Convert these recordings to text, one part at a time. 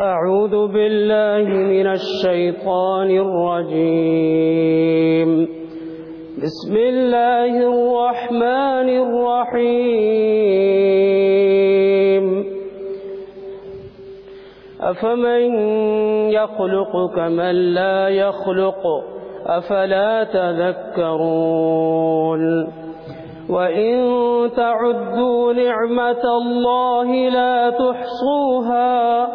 أعوذ بالله من الشيطان الرجيم. بسم الله الرحمن الرحيم. أفمن يخلق كمن لا يخلق؟ أفلا تذكرون؟ وإن تعدوا نعمة الله لا تحصوها.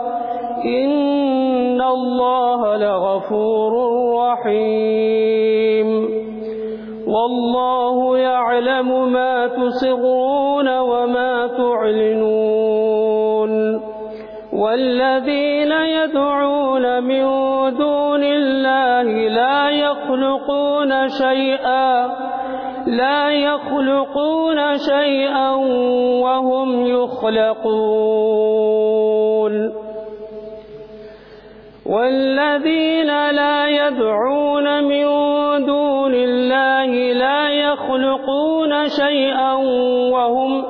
إن الله لغفور رحيم والله يعلم ما تسرون وما تعلنون والذين يدعون من دون الله لا يخلقون شيئا لا يخلقون شيئا وهم يخلقون والذين لا يدعون من دون الله لا يخلقون شيئا وهم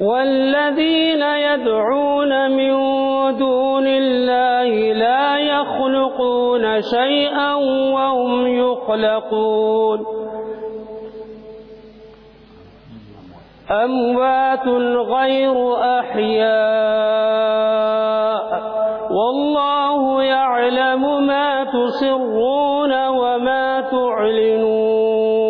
والذين يدعون من دون الله لا يخلقون شيئا وهم يخلقون. أموات غير أحياء. والله يعلم ما تسرون وما تعلنون.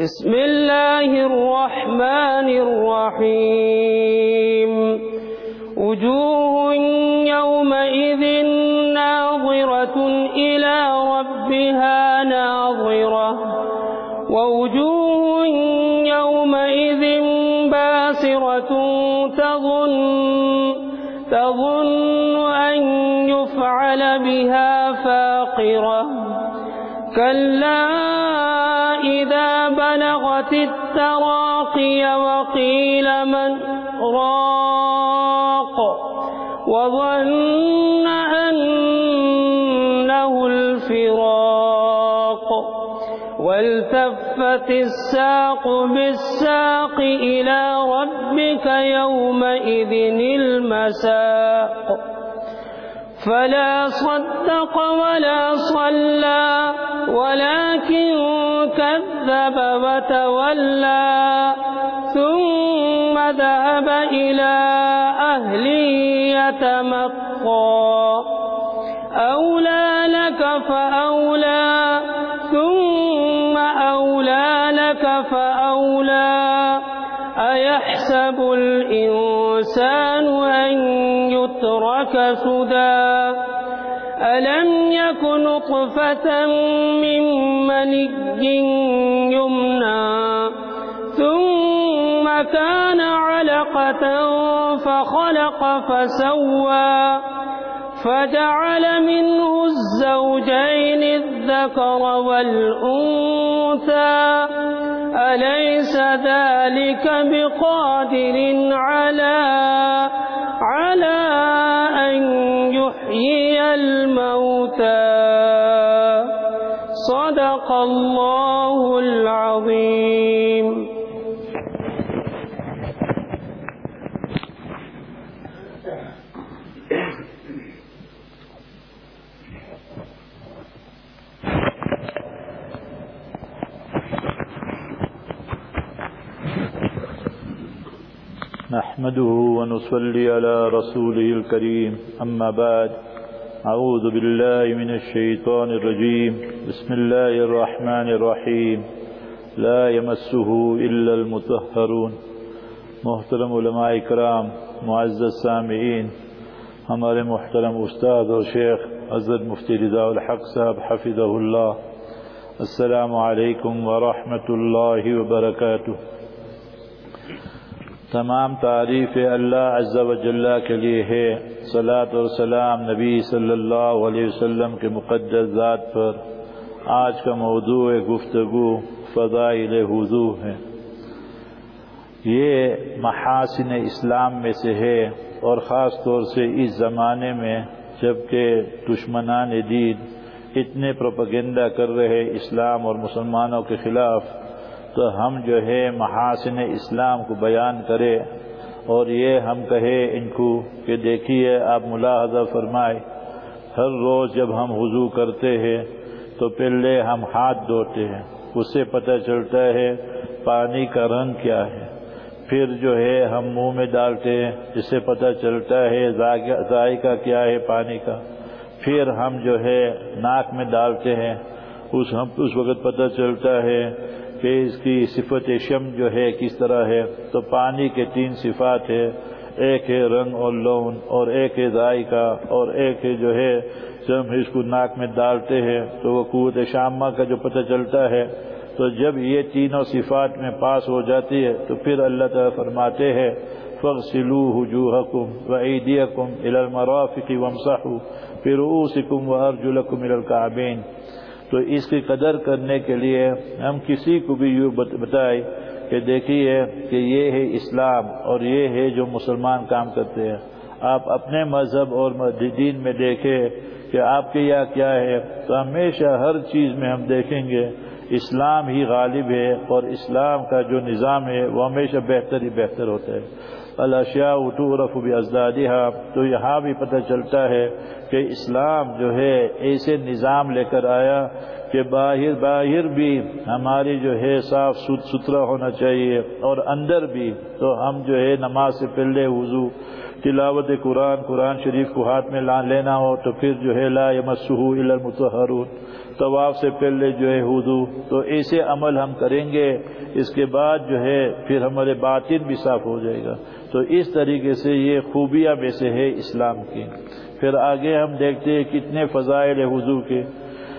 بسم الله الرحمن الرحيم وجوه يومئذ ناظرة إلى ربها ناظرة ووجوه باسرة تظن, تظن أن يفعل بها فاقرة. كلا إذا بلغت التراقي وقيل من راق وظن والتفت الساق بالساق إلى ربك يومئذ المساق. فلا صدق ولا صلى ولكن كذب وتولى ثم ذهب إلى أهله يتمطى. أولى لك فأولى الإنسان أن يترك سدى؟ ألم يكن نطفة من مني يمنى؟ ثم كان علقة فخلق فسوى. فجعل منه الزوجين الذكر والأنثى. أليس ذلك بقادر على على أن يحيي الموتى؟ صدق الله العظيم. نحمده ونصلي على رسوله الكريم. أما بعد، أعوذ بالله من الشيطان الرجيم. بسم الله الرحمن الرحيم. لا يمسه إلا المطهرون. محترم علماء کرام معزز سامعین، ہمارے محترم استاد اور شیخ حضرت مفتی رضا الحق صاحب حفظہ اللہ. السلام علیکم ورحمۃ اللہ وبرکاتہ. تمام تعریف اللہ عز و جلہ کے لیے ہے۔ صلاة اور سلام نبی صلی اللہ علیہ وسلم کے مقدس ذات پر۔ آج کا موضوع گفتگو فضائل حضو ہے۔ یہ محاسن اسلام میں سے ہے اور خاص طور سے اس زمانے میں جبکہ دشمنان دین اتنے پروپگنڈا کر رہے اسلام اور مسلمانوں کے خلاف۔ تو ہم جو ہے محاسن اسلام کو بیان کرے اور یہ ہم کہے ان کو کہ دیکھیے آپ ملاحظہ فرمائے، ہر روز جب ہم وضو کرتے ہیں تو پہلے ہم ہاتھ دھوتے ہیں اس سے پتہ چلتا ہے پانی کا رنگ کیا ہے۔ پھر جو ہے ہم منہ میں ڈالتے ہیں اس سے پتہ چلتا ہے ذائقہ کیا ہے پانی کا۔ پھر ہم جو ہے ناک میں ڈالتے ہیں، اس ہم، اس وقت پتہ چلتا ہے کہ اس کی صفت شم جو ہے کس طرح ہے؟ تو پانی کے تین صفات ہے ایک ہے رنگ اور لون اور ایک ہے ذائقہ اور ایک ہے جو ہے جب ہم اس کو ناک میں ڈالتے ہیں تو وہ قوت شامہ کا جو پتہ چلتا ہے۔ تو جب یہ تینوں صفات میں پاس ہو جاتی ہے تو پھر اللہ تعالیٰ فرماتے ہیں فَغْسِلُوا وُجُوهَكُمْ وَأَيْدِيَكُمْ إِلَى الْمَرَافِقِ وَامْسَحُوا بِرُؤُوسِكُمْ وَأَرْجُلَكُمْ إِلَى الْكَعْبَيْنِ تو اس کی قدر کرنے کے لیے ہم کسی کو بھی یوں بتائیں کہ دیکھیے کہ یہ ہے اسلام اور یہ ہے جو مسلمان کام کرتے ہیں۔ آپ اپنے مذہب اور دین میں دیکھیں کہ آپ کے یہاں کیا ہے؟ تو ہمیشہ ہر چیز میں ہم دیکھیں گے، اسلام ہی غالب ہے اور اسلام کا جو نظام ہے وہ ہمیشہ بہتر ہی بہتر ہوتا ہے۔ الاشیاء تعرف بازدادها تو یہاں بھی پتہ چلتا ہے کہ اسلام جو ہے ایسے نظام لے کر آیا کہ باہر باہر بھی ہماری جو ہے صاف ستھرا ہونا چاہیے اور اندر بھی تو ہم جو ہے نماز سے پہلے وضو، تلاوت قرآن قرآن شریف کو ہاتھ میں لینا ہو تو پھر جو ہے لا یمسہ الا المطہرون، طواف سے پہلے جو ہے وضو، تو ایسے عمل ہم کریں گے، اس کے بعد جو ہے پھر ہمارے باطن بھی صاف ہو جائے گا۔ تو اس طریقے سے یہ خوبیاں میں سے ہے اسلام کی۔ پھر آگے ہم دیکھتے ہیں کتنے فضائل وضو کے۔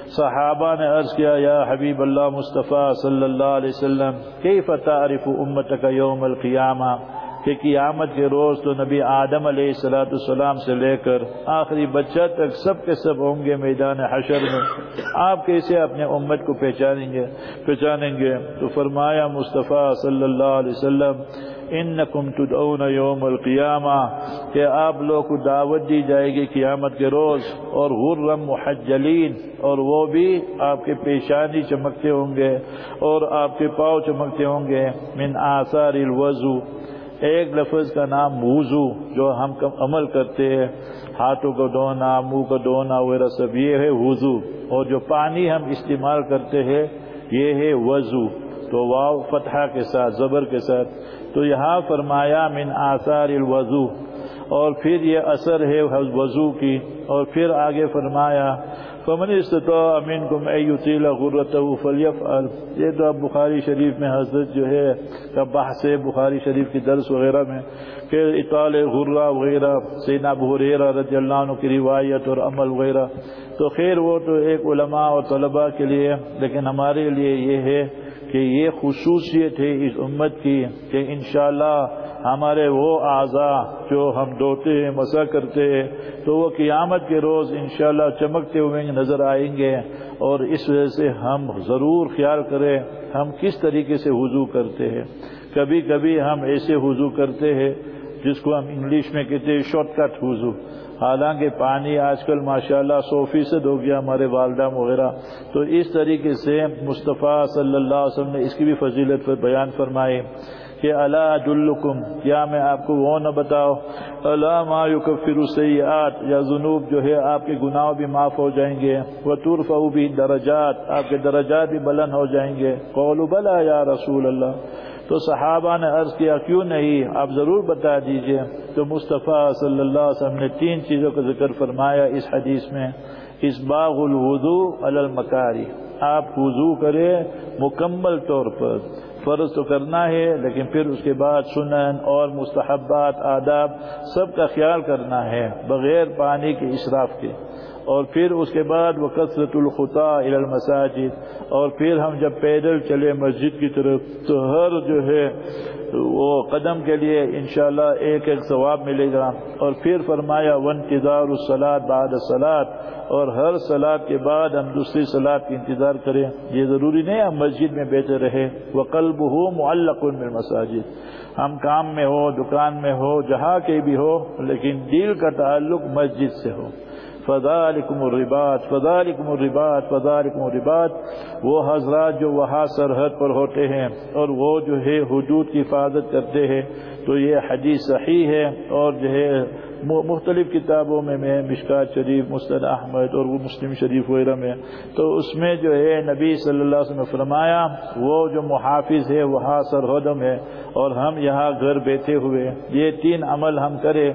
صحابہ نے عرض کیا، یا حبیب اللہ مصطفیٰ صلی اللہ علیہ وسلم کئی فتح عرف امت کا یوم القیامہ؟ کہ قیامت کے روز تو نبی آدم علیہ السلاۃ السلام سے لے کر آخری بچہ تک سب کے سب ہوں گے میدان حشر میں۔ آپ کیسے اپنے امت کو پہچانیں گے؟ پہچانیں گے؟ تو فرمایا مصطفیٰ صلی اللہ علیہ وسلم انکم تدعون یوم القیامہ، کہ آپ لوگ کو دعوت دی جائے گی قیامت کے روز، اور غرم محجلین، اور وہ بھی آپ کے پیشانی چمکتے ہوں گے، اور آپ کے پاؤں چمکتے ہوں گے۔ من آثار الوضو، ایک لفظ کا نام وضو، جو ہم عمل کرتے ہیں۔ ہاتھوں کو دھونا، منہ کو دھونا وغیرہ سب یہ ہے وضو۔ اور جو پانی ہم استعمال کرتے ہیں، یہ ہے وضو۔ تو واو فتحہ کے ساتھ، زبر کے ساتھ۔ تو یہاں فرمایا، من آثار الوضو۔ اور پھر یہ اثر ہے وضو کی۔ اور پھر آگے فرمایا، فمن استطاع منکم ان یطیل غرته فلیفعل۔ یہ تو اب بخاری شریف میں حضرت جو ہے، کا بحث ہے بخاری شریف کی درس وغیرہ میں، کہ اطال غرہ وغیرہ، سیدنا ابو ہریرہ رضی اللہ عنہ کی روایت اور عمل وغیرہ۔ تو خیر وہ تو ایک علماء اور طلباء کے لیے، لیکن ہمارے لیے یہ ہے کہ یہ خصوصیت ہے اس امت کی کہ انشاءاللہ ہمارے وہ اعضاء جو ہم دھوتے ہیں، مسا کرتے ہیں، تو وہ قیامت کے روز انشاءاللہ چمکتے ہوئے نظر آئیں گے اور اس وجہ سے ہم ضرور خیال کریں ہم کس طریقے سے وضو کرتے ہیں۔ کبھی کبھی ہم ایسے وضو کرتے ہیں جس کو ہم انگلش میں کہتے ہیں شارٹ کٹ وضو۔ حالانکہ پانی آج کل ماشاءاللہ سو فیصد ہو گیا، ہمارے والدہ وغیرہ۔ تو اس طریقے سے مصطفیٰ صلی اللہ علیہ وسلم نے اس کی بھی فضیلت پر بیان فرمائے کہ اللہ جلکم کیا میں آپ کو وہ نہ بتاؤ اللہ ما یکفر سیئات یا ذنوب جو ہے آپ کے گناہ بھی معاف ہو جائیں گے وہ طرف بھی درجات، آپ کے درجات بھی بلند ہو جائیں گے۔ قول بلا یا رسول اللہ۔ تو صحابہ نے عرض کیا، کیوں نہیں؟ آپ ضرور بتا دیجیے. تو مصطفیٰ صلی اللہ علیہ وسلم نے تین چیزوں کا ذکر فرمایا اس حدیث میں۔ اس باغ الوضو المکاری۔ آپ وضو کرے مکمل طور پر۔ فرض تو کرنا ہے، لیکن پھر اس کے بعد سنن اور مستحبات، آداب سب کا خیال کرنا ہے، بغیر پانی کے اسراف کے۔ اور پھر اس کے بعد وہ کثرت الخطا المساجد اور پھر ہم جب پیدل چلے مسجد کی طرف، تو ہر جو ہے، وہ قدم کے لیے انشاءاللہ ایک ایک ثواب ملے گا۔ اور پھر فرمایا ون تدار السلاد بعد سلاد اور ہر سلاد کے بعد ہم دوسری سلاد کی انتظار کریں۔ یہ ضروری نہیں ہم مسجد میں بیٹھے رہے وہ قلب ہو معلق مساجد ہم کام میں ہو، دکان میں ہو، جہاں کے بھی ہو، لیکن دل کا تعلق مسجد سے ہو۔ فذالکم الرباط فذالکم الرباط فذالکم الرباط۔ وہ حضرات جو وہاں سرحد پر ہوتے ہیں اور وہ جو ہے حدود کی حفاظت کرتے ہیں، تو یہ حدیث صحیح ہے اور جو ہے مختلف کتابوں میں میں مشکات شریف مستد احمد اور وہ مسلم شریف وغیرہ میں۔ تو اس میں جو ہے نبی صلی اللہ علیہ وسلم نے فرمایا، وہ جو محافظ ہے، وہاں سرحدم ہے اور ہم یہاں گھر بیٹھے ہوئے، یہ تین عمل ہم کرے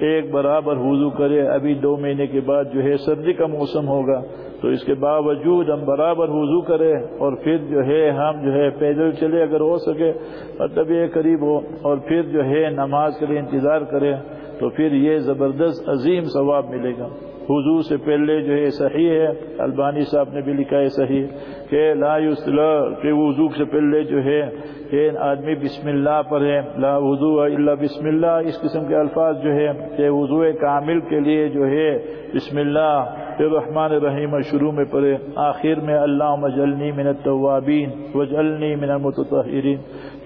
ایک برابر وضو کرے، ابھی دو مہینے کے بعد جو ہے سردی کا موسم ہوگا، تو اس کے باوجود ہم برابر وضو کریں اور پھر جو ہے ہم جو ہے پیدل چلے اگر ہو سکے مطلب یہ قریب ہو، اور پھر جو ہے نماز کے لیے انتظار کریں، تو پھر یہ زبردست عظیم ثواب ملے گا۔ حضور سے پہلے جو ہے صحیح ہے، البانی صاحب نے بھی لکھا ہے صحیح کہ لا کہ وضو سے پہلے جو ہے کہ آدمی بسم اللہ پر ہے لا وضو اللہ بسم اللہ۔ اس قسم کے الفاظ جو ہے کہ وضو کامل کے لیے جو ہے، بسم اللہ پھر رحمان الرحیم شروع میں پڑھے آخر میں اللہ مجلنی من التوابین وجلنی من المتطہرین۔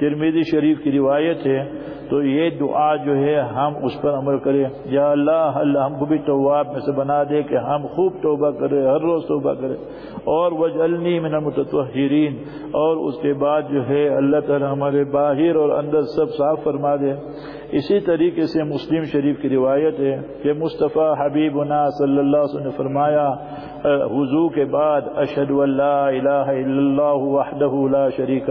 ترمیدی شریف کی روایت ہے تو یہ دعا جو ہے ہم اس پر عمل کریں۔ یا اللہ اللہ ہم کو بھی تواب میں سے بنا دے کہ ہم خوب توبہ کریں، ہر روز توبہ کریں۔ اور وجلنی من المتطہرین۔ اور اس کے بعد جو ہے اللہ تعالی ہمارے باہر اور اندر سب صاف فرما دے۔ اسی طریقے سے مسلم شریف کی روایت ہے کہ مصطفیٰ حبیب صلی اللہ علیہ وسلم نے فرمایا وضو کے بعد اشد اللہ الہ الا اللہ وحدہ لا شریک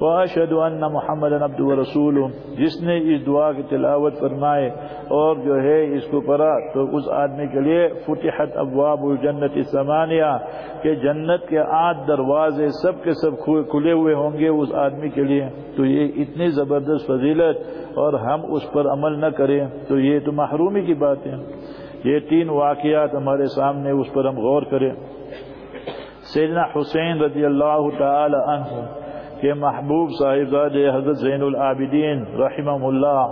واشهد ان محمد عبد رسول جس نے اس دعا کی تلاوت فرمائے اور جو ہے اس کو پڑھا، تو اس آدمی کے لیے فتحت ابواب الجنت الثمانیہ کہ جنت کے آٹھ دروازے سب کے سب کھلے ہوئے ہوں گے اس آدمی کے لیے۔ تو یہ اتنی زبردست فضیلت اور ہم اس پر عمل نہ کریں، تو یہ تو محرومی کی بات ہے۔ یہ تین واقعات ہمارے سامنے اس پر ہم غور کریں۔ سیدنا حسین رضی اللہ تعالی عنہ کہ محبوب صاحبزاد حضرت زین العابدین رحمہ اللہ،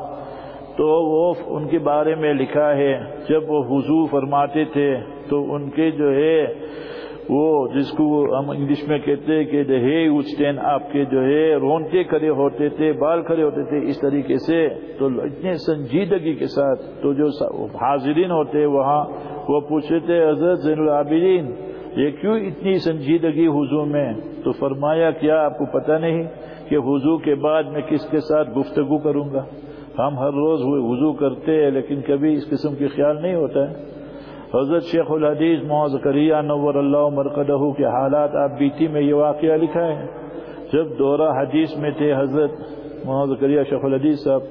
تو وہ ان کے بارے میں لکھا ہے، جب وہ حضور فرماتے تھے، تو ان کے جو ہے وہ جس کو ہم انگلش میں کہتے ہیں کہ ہے اچٹین آپ کے جو ہے رونتے کھڑے ہوتے تھے، بال کھڑے ہوتے تھے اس طریقے سے، تو اتنے سنجیدگی کے ساتھ تو جو حاضرین ہوتے وہاں، وہ پوچھتے تھے، حضرت زین العابدین، یہ کیوں اتنی سنجیدگی حضور میں؟ تو فرمایا، کیا آپ کو پتہ نہیں کہ حضور کے بعد میں کس کے ساتھ گفتگو کروں گا؟ ہم ہر روز وضو کرتے ہیں، لیکن کبھی اس قسم کی خیال نہیں ہوتا ہے. حضرت شیخ الحدیث محض نور اللہ مرکدہ کے حالات آپ بیتی میں یہ واقعہ لکھا ہے۔ جب دورہ حدیث میں تھے حضرت محمد کریہ شیخ الحدیث صاحب،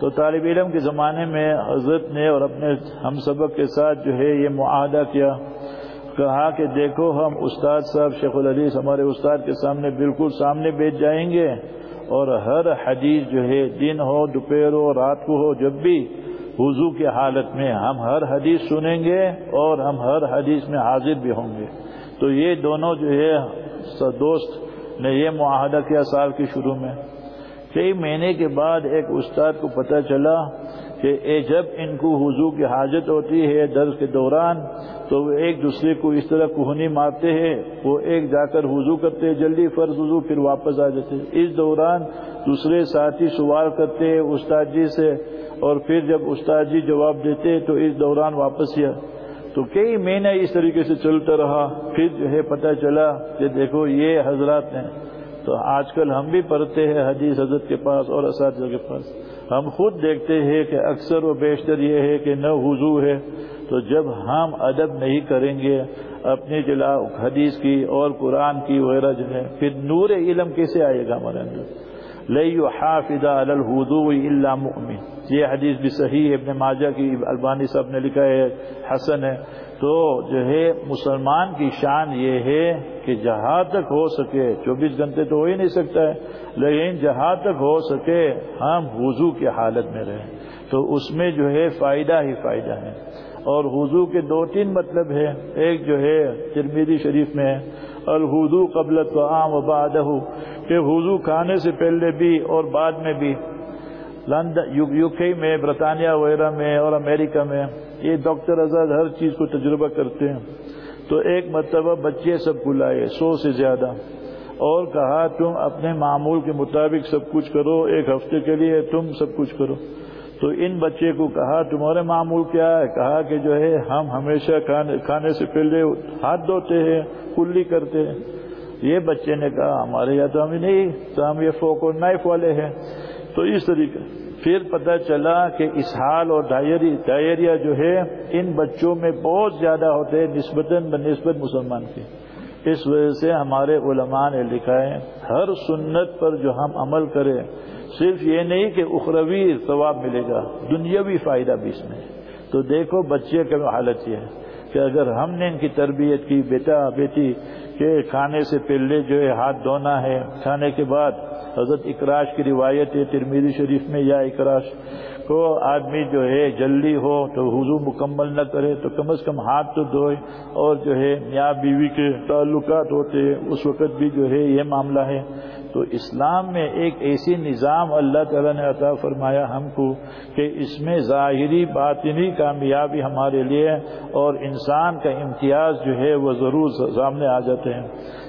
تو طالب علم کے زمانے میں حضرت نے اور اپنے ہم سبق کے ساتھ جو ہے یہ معاہدہ کیا۔ کہا کہ دیکھو ہم استاد صاحب شیخ الحدیث ہمارے استاد کے سامنے بالکل سامنے بیٹھ جائیں گے اور ہر حدیث جو ہے دن ہو، دوپہر ہو، رات کو ہو، جب بھی وضو کی حالت میں ہم ہر حدیث سنیں گے اور ہم ہر حدیث میں حاضر بھی ہوں گے۔ تو یہ دونوں جو ہے، دوست نے یہ معاہدہ کیا سال کے شروع میں کئی مہینے کے بعد ایک استاد کو پتہ چلا کہ اے جب ان کو وضو کی حاجت ہوتی ہے درس کے دوران، تو وہ ایک دوسرے کو اس طرح کوہنی مارتے ہیں، وہ ایک جا کر وضو کرتے ہیں، جلدی فرض وضو پھر واپس آ جاتے اس دوران دوسرے ساتھی سوال کرتے ہیں استاد جی سے، اور پھر جب استاد جی جواب دیتے تو اس دوران واپس کیا تو کئی مہینے اس طریقے سے چلتا رہا، پھر جو ہے پتہ چلا کہ دیکھو یہ حضرات ہیں۔ تو آج کل ہم بھی پڑھتے ہیں حدیث حضرت کے پاس اور اساتذہ کے پاس۔ ہم خود دیکھتے ہیں کہ اکثر و بیشتر یہ ہے کہ نہ وضو ہے۔ تو جب ہم ادب نہیں کریں گے، اپنی جلا حدیث کی اور قرآن کی وغیرہ جو ہے پھر نور علم کیسے آئے گا ہمارے اندر؟ الا مؤمن۔ یہ حدیث بھی صحیح ابن ماجہ کی البانی صاحب نے لکھا ہے، حسن ہے۔ تو جو ہے، مسلمان کی شان یہ ہے کہ جہاں تک ہو سکے، چوبیس گھنٹے تو ہو ہی نہیں سکتا ہے، لیکن جہاں تک ہو سکے ہم وضو کی حالت میں رہیں۔ تو اس میں جو ہے فائدہ ہی فائدہ ہے۔ اور وضو کے دو تین مطلب ہے ایک جو ہے ترمیدی شریف میں الحدو قبل تو عام و بادہ کہ وضو کھانے سے پہلے بھی اور بعد میں بھی۔ لندن یو کے میں، برطانیہ وغیرہ میں اور امریکہ میں، یہ ڈاکٹر آزاد ہر چیز کو تجربہ کرتے ہیں۔ تو ایک مرتبہ بچے سب بلائے سو سے زیادہ۔ اور کہا، تم اپنے معمول کے مطابق سب کچھ کرو، ایک ہفتے کے لیے تم سب کچھ کرو۔ تو ان بچے کو کہا، تمہارے معمول کیا ہے؟ کہا کہ جو ہے، ہم ہمیشہ کھانے سے پہلے ہاتھ دھوتے ہیں، کلی کرتے ہیں۔ یہ بچے نے کہا، ہمارے یہاں تو ہم نہیں، تو ہم یہ فوک اور نائف والے ہیں۔ تو اس طریقے پھر پتہ چلا کہ اسحال اور ڈائری ڈائریا جو ہے، ان بچوں میں بہت زیادہ ہوتے ہیں نسبتاً بنسبت مسلمان کے اس وجہ سے ہمارے علماء نے لکھا ہے، ہر سنت پر جو ہم عمل کریں، صرف یہ نہیں کہ اخروی ثواب ملے گا، دنیاوی فائدہ بھی اس میں تو دیکھو بچے کا حالت یہ ہے کہ اگر ہم نے ان کی تربیت کی، بیٹا بیٹی کہ کھانے سے پہلے جو ہے ہاتھ دھونا ہے، کھانے کے بعد حضرت اکراش کی روایت ہے ترمیری شریف میں، یا اکراش کو آدمی جو ہے جلدی ہو تو حضو مکمل نہ کرے تو کم از کم ہاتھ تو دھوئے اور جو ہے میاں بیوی کے تعلقات ہوتے اس وقت بھی جو ہے یہ معاملہ ہے۔ تو اسلام میں ایک ایسی نظام اللہ تعالیٰ نے عطا فرمایا ہم کو کہ اس میں ظاہری باطنی کامیابی ہمارے لیے اور انسان کا امتیاز جو ہے وہ ضرور سامنے آ جاتے ہیں۔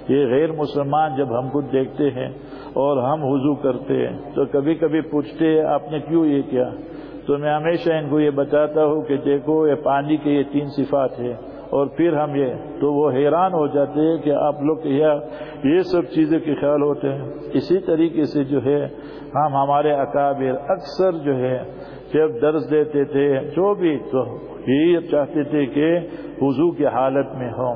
یہ غیر مسلمان جب ہم کو دیکھتے ہیں اور ہم وضو کرتے ہیں تو کبھی کبھی پوچھتے ہیں، آپ نے کیوں یہ کیا؟ تو میں ہمیشہ ان کو یہ بتاتا ہوں کہ دیکھو، یہ پانی کے یہ تین صفات ہے اور پھر ہم یہ تو وہ حیران ہو جاتے ہیں کہ آپ لوگ یہ سب چیزیں کے خیال ہوتے ہیں۔ اسی طریقے سے جو ہے، ہم ہمارے اکابر اکثر جو ہے، جب درس دیتے تھے، جو بھی تو یہی چاہتے تھے کہ وضو کی حالت میں ہوں۔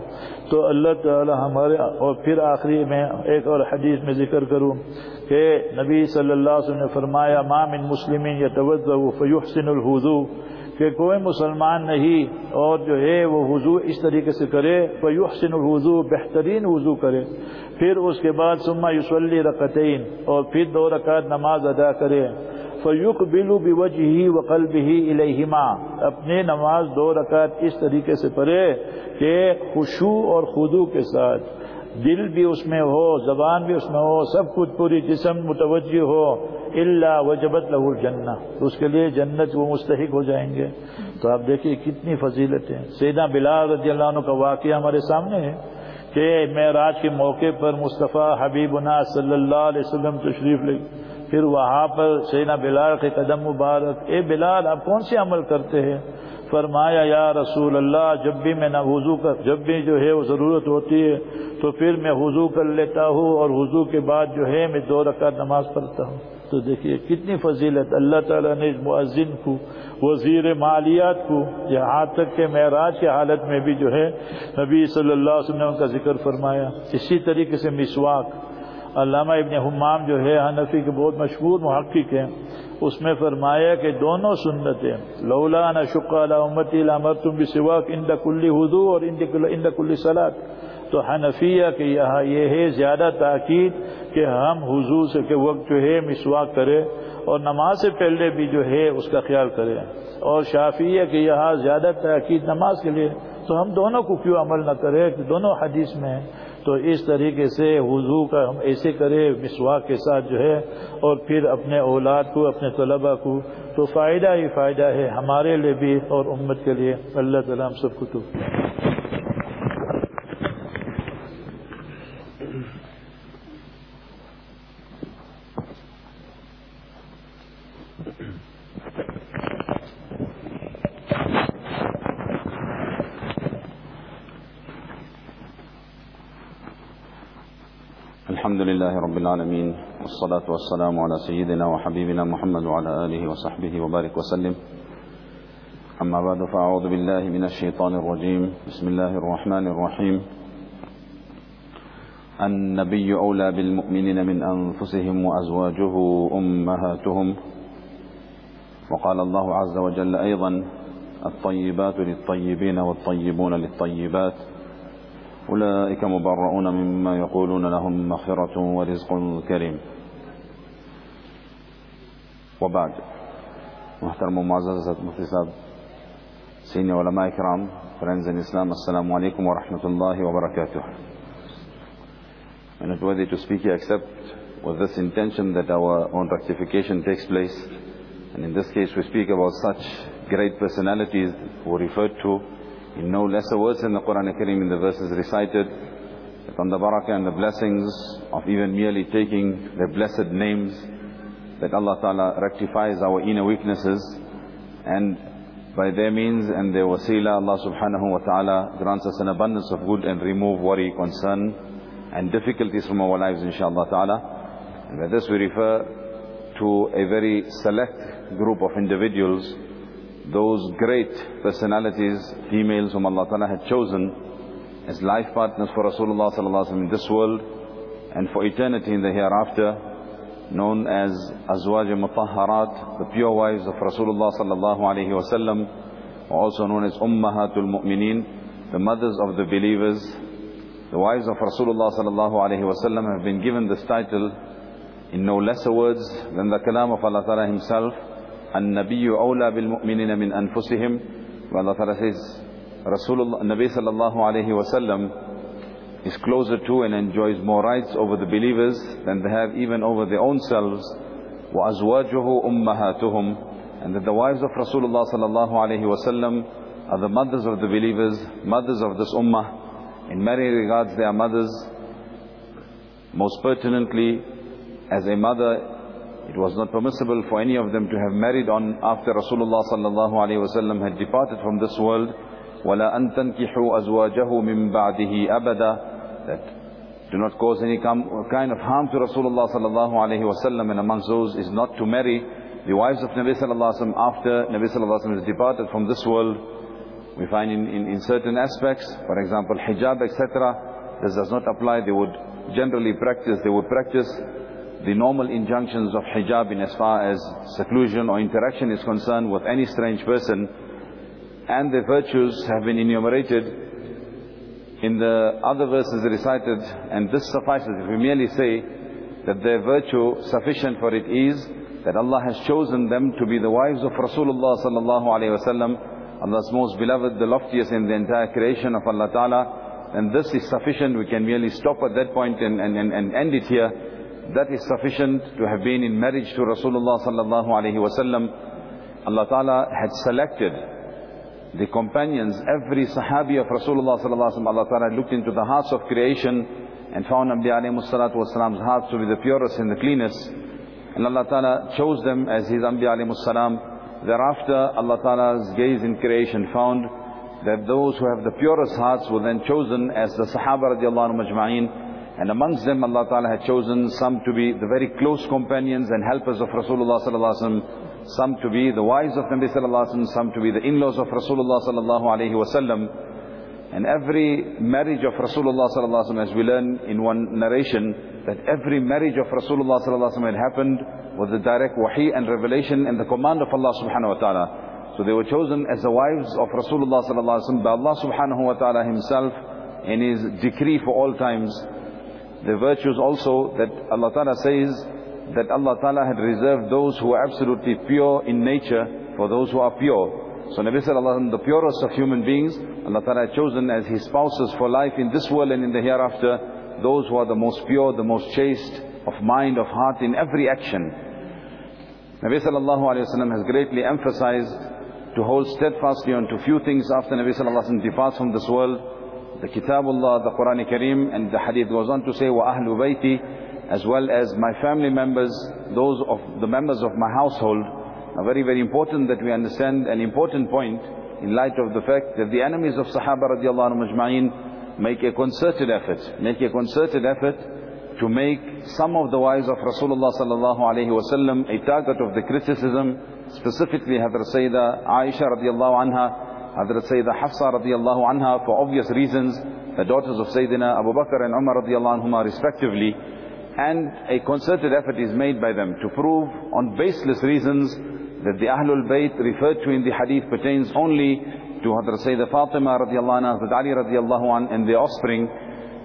تو اللہ تعالی ہمارے اور پھر آخری میں ایک اور حدیث میں ذکر کروں کہ نبی صلی اللہ علیہ وسلم نے فرمایا، ما من مسلم یا توجہ فیحسن الحضو کہ کوئی مسلمان نہیں اور جو ہے وہ وضو اس طریقے سے کرے، فیحسن الحضو بہترین وضو کرے۔ پھر اس کے بعد سما یوسلی رقطین اور پھر دو رکعت نماز ادا کرے۔ فیوق بلو بوجہ ہی وقل بھی الہما اپنے نماز دو رکعت اس طریقے سے پڑھے کہ خوشو اور خودو کے ساتھ۔ دل بھی اس میں ہو، زبان بھی اس میں ہو، سب کچھ پوری جسم متوجہ ہو۔ اللہ وجبت لہو الجنہ۔ تو اس کے لیے جنت وہ مستحق ہو جائیں گے۔ تو آپ دیکھیے کتنی فضیلتیں سیدہ بلال رضی اللہ عنہ کا واقعہ ہمارے سامنے ہے کہ معراج کے موقع پر مصطفیٰ حبیب صلی اللہ علیہ وسلم تشریف لے۔ پھر وہاں پر سینا بلال کے قدم مبارک۔ اے بلال، آپ کون سے عمل کرتے ہیں؟ فرمایا، یا رسول اللہ، جب بھی میں نہ وضو کر، جب بھی جو ہے وہ ضرورت ہوتی ہے، تو پھر میں وضو کر لیتا ہوں اور وضو کے بعد جو ہے میں دو رکعت نماز پڑھتا ہوں۔ تو دیکھیے کتنی فضیلت اللہ تعالیٰ نے معذن کو، وزیر مالیات کو یہاں تک کہ معراج کی حالت میں بھی جو ہے نبی صلی اللہ علیہ وسلم کا ذکر فرمایا، اسی طریقے سے مسواک علامہ ابن حمام جو ہے، حنفی کے بہت مشہور محقق ہیں، اس میں فرمایا کہ دونوں سنتیں لولا نہ شکا امتی لامر تم بھی سوا اند کلی حدو اور اند کلی سلاد تو حنفیہ کے یہاں یہ ہے زیادہ تاکید کہ ہم حضو سے کے وقت جو ہے مسواک کرے اور نماز سے پہلے بھی جو ہے اس کا خیال کرے اور شافیہ کے یہاں زیادہ تاکید نماز کے لیے، تو ہم دونوں کو کیوں عمل نہ کرے کہ دونوں حدیث میں ہیں تو اس طریقے سے وضو کا ہم ایسے کرے، مسواک کے ساتھ جو ہے، اور پھر اپنے اولاد کو، اپنے طلبہ کو۔ تو فائدہ ہی فائدہ ہے ہمارے لیے بھی اور امت کے لیے۔ اللہ تعالیٰ ہم سب کو تو العالمين والصلاة والسلام على سيدنا وحبيبنا محمد وعلى آله وصحبه وبارك وسلم. أما بعد فأعوذ بالله من الشيطان الرجيم. بسم الله الرحمن الرحيم. النبي أولى بالمؤمنين من أنفسهم وأزواجه أمهاتهم. وقال الله عز وجل أيضا الطيبات للطيبين والطيبون للطيبات. أولئك مبرؤون مما يقولون لهم مغفرة ورزق كريم وبعد محترم معزز مفتی صاحب senior ulama ikram friends in Islam alaikum wa rahmatullahi wa barakatuh I'm not worthy to speak here except with this intention that our own rectification takes place and in this case we speak about such great personalities who referred to in no lesser words than the Quran Kareem in the verses recited, that on the barakah and the blessings of even merely taking their blessed names, that Allah Ta'ala rectifies our inner weaknesses, And by their means and their wasila, Allah subhanahu wa ta'ala grants us an abundance of good and remove worry, concern and difficulties from our lives inshaAllah ta'ala. And by this we refer to a very select group of individuals, those great personalities, females whom Allah ta'ala had chosen as life partners for Rasulullah sallallahu in this world and for eternity in the hereafter, known as Azwaj Mutahharat, the pure wives of Rasulullah sallallahu alaihi wasallam, also known as Ummahatul Mu'mineen, the mothers of the believers. The wives of Rasulullah sallallahu alaihi wasallam have been given this title in no lesser words than the kalam of Allah Ta'ala himself, النبي أولى بالمؤمنين من أنفسهم. Where Allah Ta'ala says, Rasulullah, Nabi sallallahu alayhi wasallam is closer to and enjoys more rights over the believers than they have even over their own selves. وَأَزْوَاجُهُ أُمَّهَاتُهُم And that the wives of Rasulullah sallallahu alayhi wasallam are the mothers of the believers, mothers of this ummah. In many regards they are mothers. Most pertinently, as a mother, it was not permissible for any of them to have married on after Rasulullah sallallahu alayhi wasallam had departed from this world. وَلَا أَن تَنْكِحُوا أَزْوَاجَهُ مِن بَعْدِهِ أَبَدًا That do not cause any kind of harm to Rasulullah sallallahu alayhi wasallam and amongst those is not to marry the wives of Nabi sallallahu alayhi wa after Nabi sallallahu alayhi wa has departed from this world. We find in, in, in certain aspects, for example hijab etc. This does not apply, they would generally practice, they would practice the normal injunctions of hijab in as far as seclusion or interaction is concerned with any strange person and the virtues have been enumerated in the other verses recited and this suffices if we merely say that their virtue sufficient for it is that Allah has chosen them to be the wives of Rasulullah sallallahu alaihi wasallam Allah's most beloved the loftiest in the entire creation of Allah Ta'ala. And this is sufficient. We can merely stop at that point and, and, and, and end it here that is sufficient to have been in marriage to Rasulullah sallallahu alaihi wasallam Allah Ta'ala had selected the companions, every sahabi of Rasulullah sallallahu alaihi wasallam, Allah Ta'ala looked into the hearts of creation and found Anbiya alayhi salatu wasalam's hearts to be the purest and the cleanest. And Allah Ta'ala chose them as His Anbiya alayhi salam. Thereafter, Allah Ta'ala's gaze in creation found that those who have the purest hearts were then chosen as the Sahaba radiallahu majma'een. And amongst them Allah Ta'ala had chosen some to be the very close companions and helpers of Rasulullah sallallahu alaihi wasallam some to be the wives of Nabi sallallahu alaihi wasallam, some to be the in-laws of Rasulullah sallallahu alaihi wasallam. And every marriage of Rasulullah sallallahu alaihi wasallam, as we learn in one narration, that every marriage of Rasulullah sallallahu alaihi wasallam had happened with the direct wahi and revelation and the command of Allah subhanahu wa ta'ala. So they were chosen as the wives of Rasulullah sallallahu alaihi wasallam by Allah subhanahu wa ta'ala himself in his decree for all times. The virtues also that Allah ta'ala says that Allah Ta'ala had reserved those who are absolutely pure in nature for those who are pure. So Nabi Sallallahu Alaihi the purest of human beings, Allah Ta'ala had chosen as his spouses for life in this world and in the hereafter, those who are the most pure, the most chaste of mind, of heart, in every action. Nabi Sallallahu Alaihi Wasallam has greatly emphasized to hold steadfastly on to few things after Nabi Sallallahu Alaihi Wasallam departs from this world the Kitabullah, the Quran Kareem, and the Hadith goes on to say, Wa Ahlu Bayti, as well as my family members, those of the members of my household. are very, very important that we understand an important point in light of the fact that the enemies of Sahaba radiallahu anhu majma'in make a concerted effort, make a concerted effort to make some of the wives of Rasulullah sallallahu alayhi wasallam a target of the criticism, specifically Hadr Sayyidah Aisha radiallahu anha, Hadrat Sayyida Hafsa radiallahu anha for obvious reasons, the daughters of Sayyidina Abu Bakr and Umar radiallahu anhuma respectively and a concerted effort is made by them to prove on baseless reasons that the Ahlul Bayt referred to in the hadith pertains only to Hadrat Sayyidah Fatima radiallahu anha, Hadrat Ali radiallahu anha and their offspring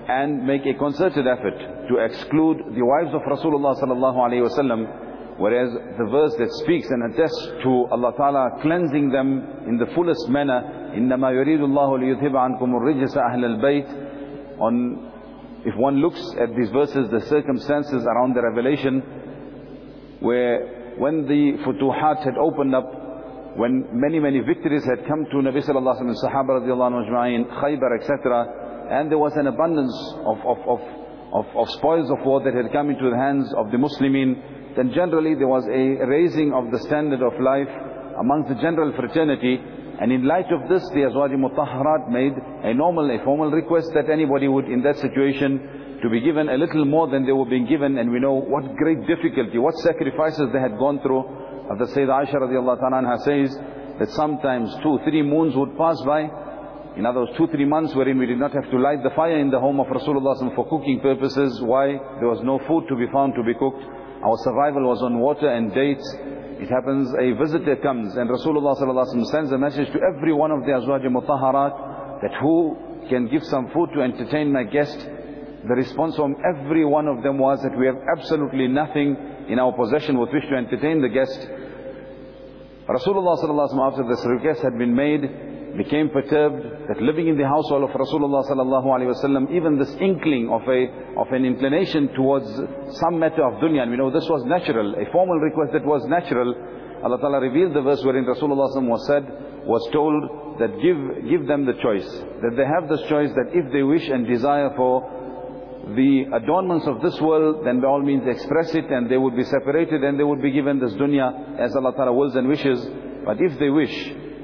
and make a concerted effort to exclude the wives of Rasulullah sallallahu alayhi wasallam whereas the verse that speaks and attests to Allah Ta'ala cleansing them in the fullest manner إِنَّمَا يُرِيدُ اللَّهُ لِيُذْهِبَ عَنْكُمُ الرِّجْسَ أَهْلَ الْبَيْتِ on if one looks at these verses, the circumstances around the revelation, where when the futuhat had opened up, when many, many victories had come to Nabi sallallahu alaihi wasallam, Sahaba radiallahu anhu, Khaybar, etc., and there was an abundance of, of, of, of, of spoils of war that had come into the hands of the Muslimin, then generally there was a raising of the standard of life amongst the general fraternity. And in light of this, the Azwaj Mutahharat made a normal, a formal request that anybody would, in that situation, to be given a little more than they were being given. And we know what great difficulty, what sacrifices they had gone through. The Sayyida Aisha radiallahu ta'ala says that sometimes two, three moons would pass by. In other words, two, three months wherein we did not have to light the fire in the home of Rasulullah for cooking purposes. Why? There was no food to be found to be cooked. Our survival was on water and dates. It happens, a visitor comes and Rasulullah sends a message to every one of the Azwaj Mutahharat that who can give some food to entertain my guest. The response from every one of them was that we have absolutely nothing in our possession with which to entertain the guest. Rasulullah after this request had been made, became perturbed that living in the household of Rasulullah sallallahu alaihi wasallam, even this inkling of a of an inclination towards some matter of dunya, and we know this was natural, a formal request that was natural. Allah Ta'ala revealed the verse wherein Rasulullah was said, was told that give give them the choice, that they have this choice that if they wish and desire for the adornments of this world, then by all means express it and they would be separated and they would be given this dunya as Allah Ta'ala wills and wishes. But if they wish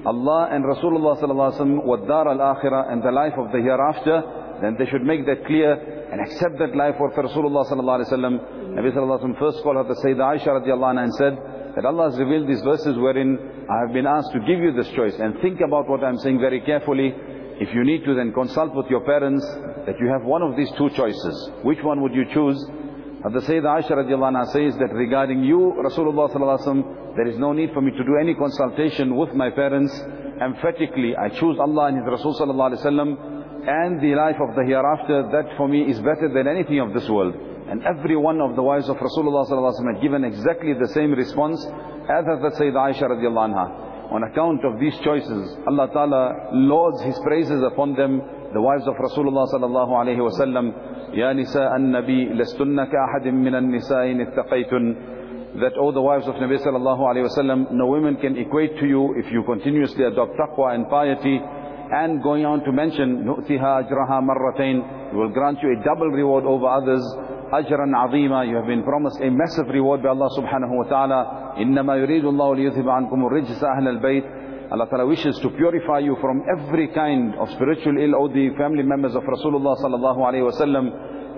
Allah and Rasulullah sallallahu wa dar al-akhirah and the life of the hereafter, then they should make that clear and accept that life for Rasulullah sallallahu alaihi wasallam. Nabi sallallahu alaihi wasallam first called her the Sayyidah Aisha radiallahu anha and said that Allah has revealed these verses wherein I have been asked to give you this choice and think about what I'm saying very carefully. If you need to then consult with your parents that you have one of these two choices. Which one would you choose? The Sayyidah Aisha radiallahu says that regarding you, Rasulullah sallallahu there is no need for me to do any consultation with my parents. Emphatically, I choose Allah and His Rasul sallallahu and the life of the hereafter. That for me is better than anything of this world. And every one of the wives of Rasulullah sallallahu had given exactly the same response as the Sayyidah Aisha radiallahu. On account of these choices, Allah Ta'ala lords His praises upon them, the wives of Rasulullah sallallahu alaihi wasallam. يا نساء النبي لستن كأحد من النساء إن اتقيتن that all the wives of Nabi sallallahu alayhi wasallam, no women can equate to you if you continuously adopt taqwa and piety. And going on to mention, نُؤْتِهَا أَجْرَهَا مَرَّتَيْن will grant you a double reward over others. أَجْرًا عَظِيمًا You have been promised a massive reward by Allah subhanahu wa ta'ala. إِنَّمَا يُرِيدُ اللَّهُ لِيُذْهِبَ عَنْكُمُ الرِّجْسَ أَهْلَ الْبَيْتِ Allah Ta'ala wishes to purify you from every kind of spiritual ill, O the family members of Rasulullah sallallahu alayhi wasallam.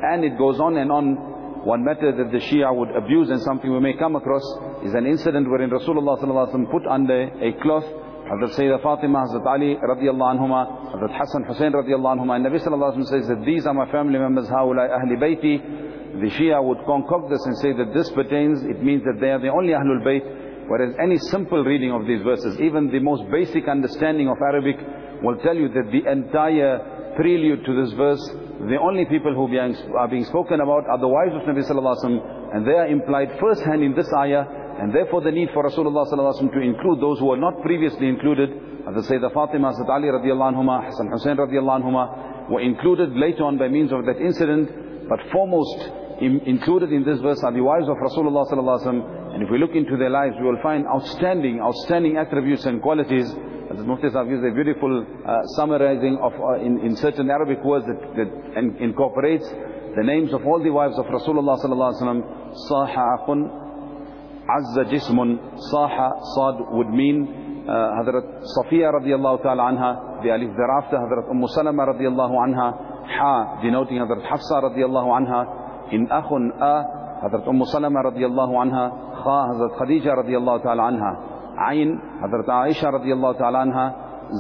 And it goes on and on. One matter that the Shia would abuse and something we may come across is an incident wherein Rasulullah sallallahu alayhi wasallam put under a cloth Hazrat Sayyidah Fatima, Hazrat Ali radiallahu anhuma, Hazrat Hassan Hussein radiallahu anhuma. And Nabi sallallahu alayhi says that these are my family members, Hawlai Ahli Bayti. The Shia would concoct this and say that this pertains, it means that they are the only Ahlul Bayt. Whereas any simple reading of these verses, even the most basic understanding of Arabic will tell you that the entire prelude to this verse the only people who are being spoken about are the wives of Nabi sallallahu alaihi wasallam, and they are implied first hand in this ayah, and therefore the need for Rasulullah sallallahu alaihi wasallam to include those who were not previously included, as the Sayyidah Fatima, Sayyid Ali radiallahu anhuma, Hassan Hussein radiallahu anhuma, were included later on by means of that incident, but foremost in, included in this verse are the wives of Rasulullah sallallahu alaihi wasallam, and if we look into their lives, we will find outstanding, outstanding attributes and qualities. As Mufti Sahib used a beautiful uh, summarizing of uh, in, in certain Arabic words that, that in, incorporates the names of all the wives of Rasulullah sallallahu alaihi wasallam. Saha akun, azza jismun, saha sad would mean uh, Hadrat Safiya radiallahu ta'ala anha, the alif thereafter Hadrat Umm Salama radiallahu anha, ha denoting Hadrat Hafsa radiallahu anha, in akhun a Hadrat Umm Salama radiallahu anha, kha Hadrat Khadija radiallahu ta'ala anha. Ain, Hazrat Aisha radiallahu ta'ala anha,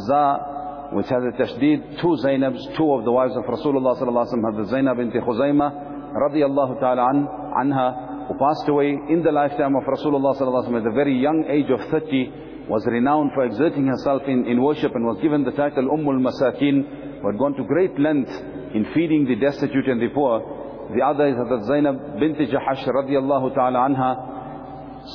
Za, which has a tashdid, two Zainabs, two of the wives of Rasulullah sallallahu alaihi wasallam, Hazrat Zainab binti Khuzaymah radiallahu ta'ala an, anha, who passed away in the lifetime of Rasulullah sallallahu alaihi wasallam at the very young age of 30, was renowned for exerting herself in, in worship and was given the title Ummul Masakin, who had gone to great length in feeding the destitute and the poor. The other is Hazrat Zainab bint Jahash radiallahu ta'ala anha.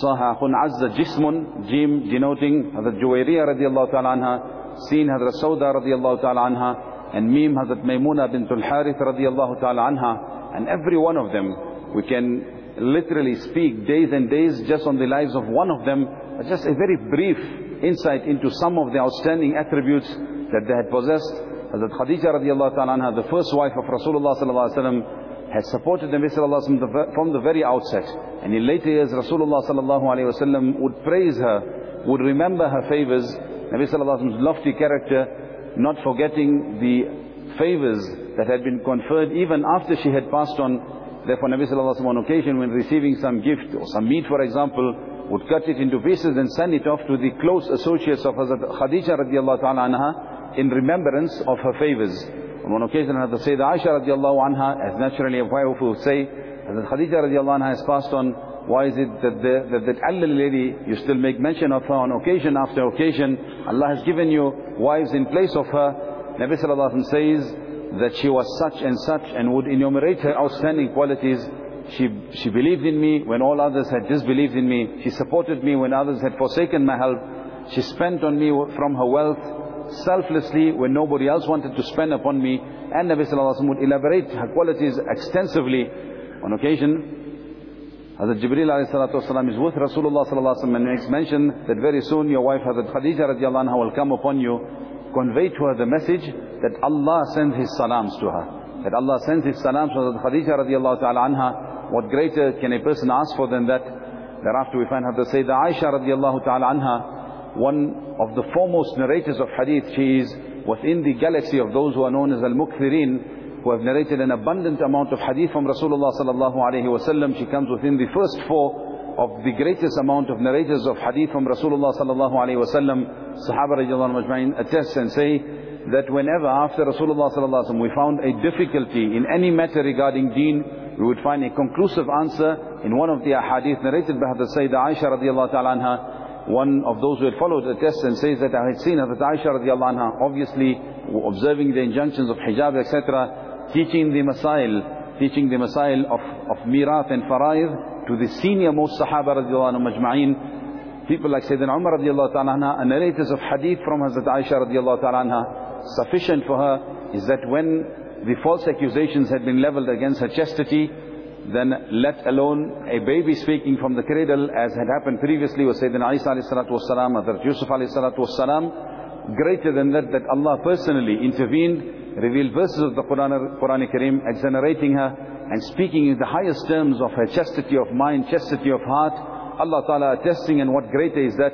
Sahahun Azza Jismun, Jim denoting Hazrat Juwairiya radiallahu ta'ala anha. Seen Hazrat Sauda radiallahu ta'ala anha. And Mim Hazrat Maymuna bintul Harith radiallahu ta'ala anha. And every one of them, we can literally speak days and days just on the lives of one of them. Just a very brief insight into some of the outstanding attributes that they had possessed. Hazrat Khadija radiallahu ta'ala anha, the first wife of Rasulullah sallallahu alaihi wasallam, had supported Nabi sallallahu alaihi from the very outset. And in later years, Rasulullah sallallahu alaihi wasallam would praise her would remember her favors, Nabi Sallallahu Alaihi Wasallam's lofty character, not forgetting the favors that had been conferred even after she had passed on. Therefore Nabi Sallallahu Alaihi Wasallam on occasion when receiving some gift or some meat for example, would cut it into pieces and send it off to the close associates of Hazrat Khadija radiallahu ta'ala anha in remembrance of her favors. On one occasion Hazrat Sayyidah Aisha radiallahu anha, as naturally a wife would say, Hazrat Khadija radiallahu anha has passed on, why is it that the, that, that lady, you still make mention of her on occasion after occasion, Allah has given you wives in place of her. Nabi sallallahu alayhi says that she was such and such and would enumerate her outstanding qualities she, she believed in me when all others had disbelieved in me. She supported me when others had forsaken my help. She spent on me from her wealth selflessly when nobody else wanted to spend upon me. And Nabi Sallallahu Alaihi Wasallam would elaborate her qualities extensively. On occasion, Hazrat Jibreel alayhi is with Rasulullah sallallahu alaihi wasallam and makes mention that very soon your wife Hazrat Khadija radiallahu anha will come upon you. Convey to her the message that Allah sends His salams to her. That Allah sends His salams to Hazrat Khadija radiallahu ta'ala anha. What greater can a person ask for than that? Thereafter we find Hazrat Sayyidah Aisha radiallahu ta'ala anha, one of the foremost narrators of hadith. She is within the galaxy of those who are known as Al-Mukthirin, who have narrated an abundant amount of hadith from Rasulullah sallallahu alayhi wa sallam. She comes within the first four of the greatest amount of narrators of hadith from Rasulullah sallallahu alayhi wa sallam. Sahaba radiallahu majma'in attest and say that whenever after Rasulullah sallallahu alayhi wa sallam we found a difficulty in any matter regarding deen, we would find a conclusive answer in one of the ahadith narrated by Hadrat Sayyidah Aisha radiallahu ta'ala anha. One of those who had followed the test and says that I had seen Hadrat Aisha radiallahu anha, obviously observing the injunctions of hijab etc., teaching the masail, teaching the masail of, of mirath and faraid to the senior most sahaba radiallahu anhu majma'in. People like Sayyidina Umar radiallahu ta'ala anha, and narrators of hadith from Hazrat Aisha radiallahu ta'ala anha, sufficient for her is that when the false accusations had been leveled against her chastity, then let alone a baby speaking from the cradle as had happened previously with Sayyidina Isa alayhi salatu wasalam, Hazrat Yusuf alayhi salatu wasalam, greater than that, that Allah personally intervened, revealed verses of the Quran, Quran Kareem, exonerating her and speaking in the highest terms of her chastity of mind, chastity of heart, Allah Ta'ala attesting and what greater is that,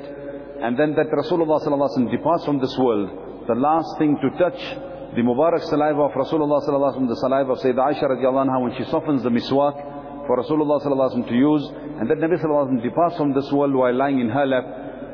and then that Rasulullah sallallahu alaihi wasallam departs from this world, the last thing to touch the Mubarak saliva of Rasulullah sallallahu the saliva of Sayyidah Aisha radiallahu anha when she softens the miswak for Rasulullah sallallahu to use, and then Nabi sallallahu departs from this world while lying in her lap.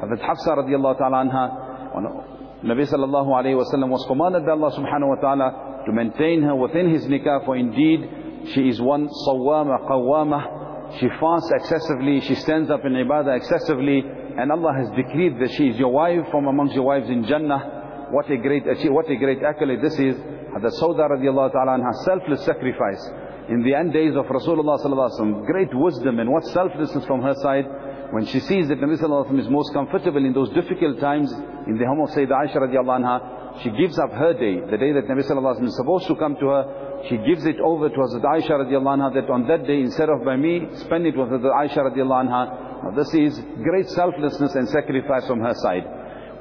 Hazrat Hafsa radiallahu ta'ala anha, Nabi sallallahu alaihi wasallam was commanded by Allah subhanahu wa ta'ala to maintain her within his nikah, for indeed she is one sawwama qawwama. She fasts excessively, she stands up in ibadah excessively, and Allah has decreed that she is your wife from amongst your wives in Jannah. What a great what a great accolade this is. Hadrat Sauda radiallahu ta'ala anha, selfless sacrifice. In the end days of Rasulullah sallallahu alaihi wasallam, great wisdom and what selflessness from her side. When she sees that Nabi sallallahu alaihi wasallam is most comfortable in those difficult times in the home of Sayyidah Aisha radiallahu anha, she gives up her day, the day that Nabi sallallahu alaihi wasallam is supposed to come to her. She gives it over to Hazrat Aisha radiallahu anha that on that day instead of by me, spend it with Hazrat Aisha radiallahu anha. Now this is great selflessness and sacrifice from her side.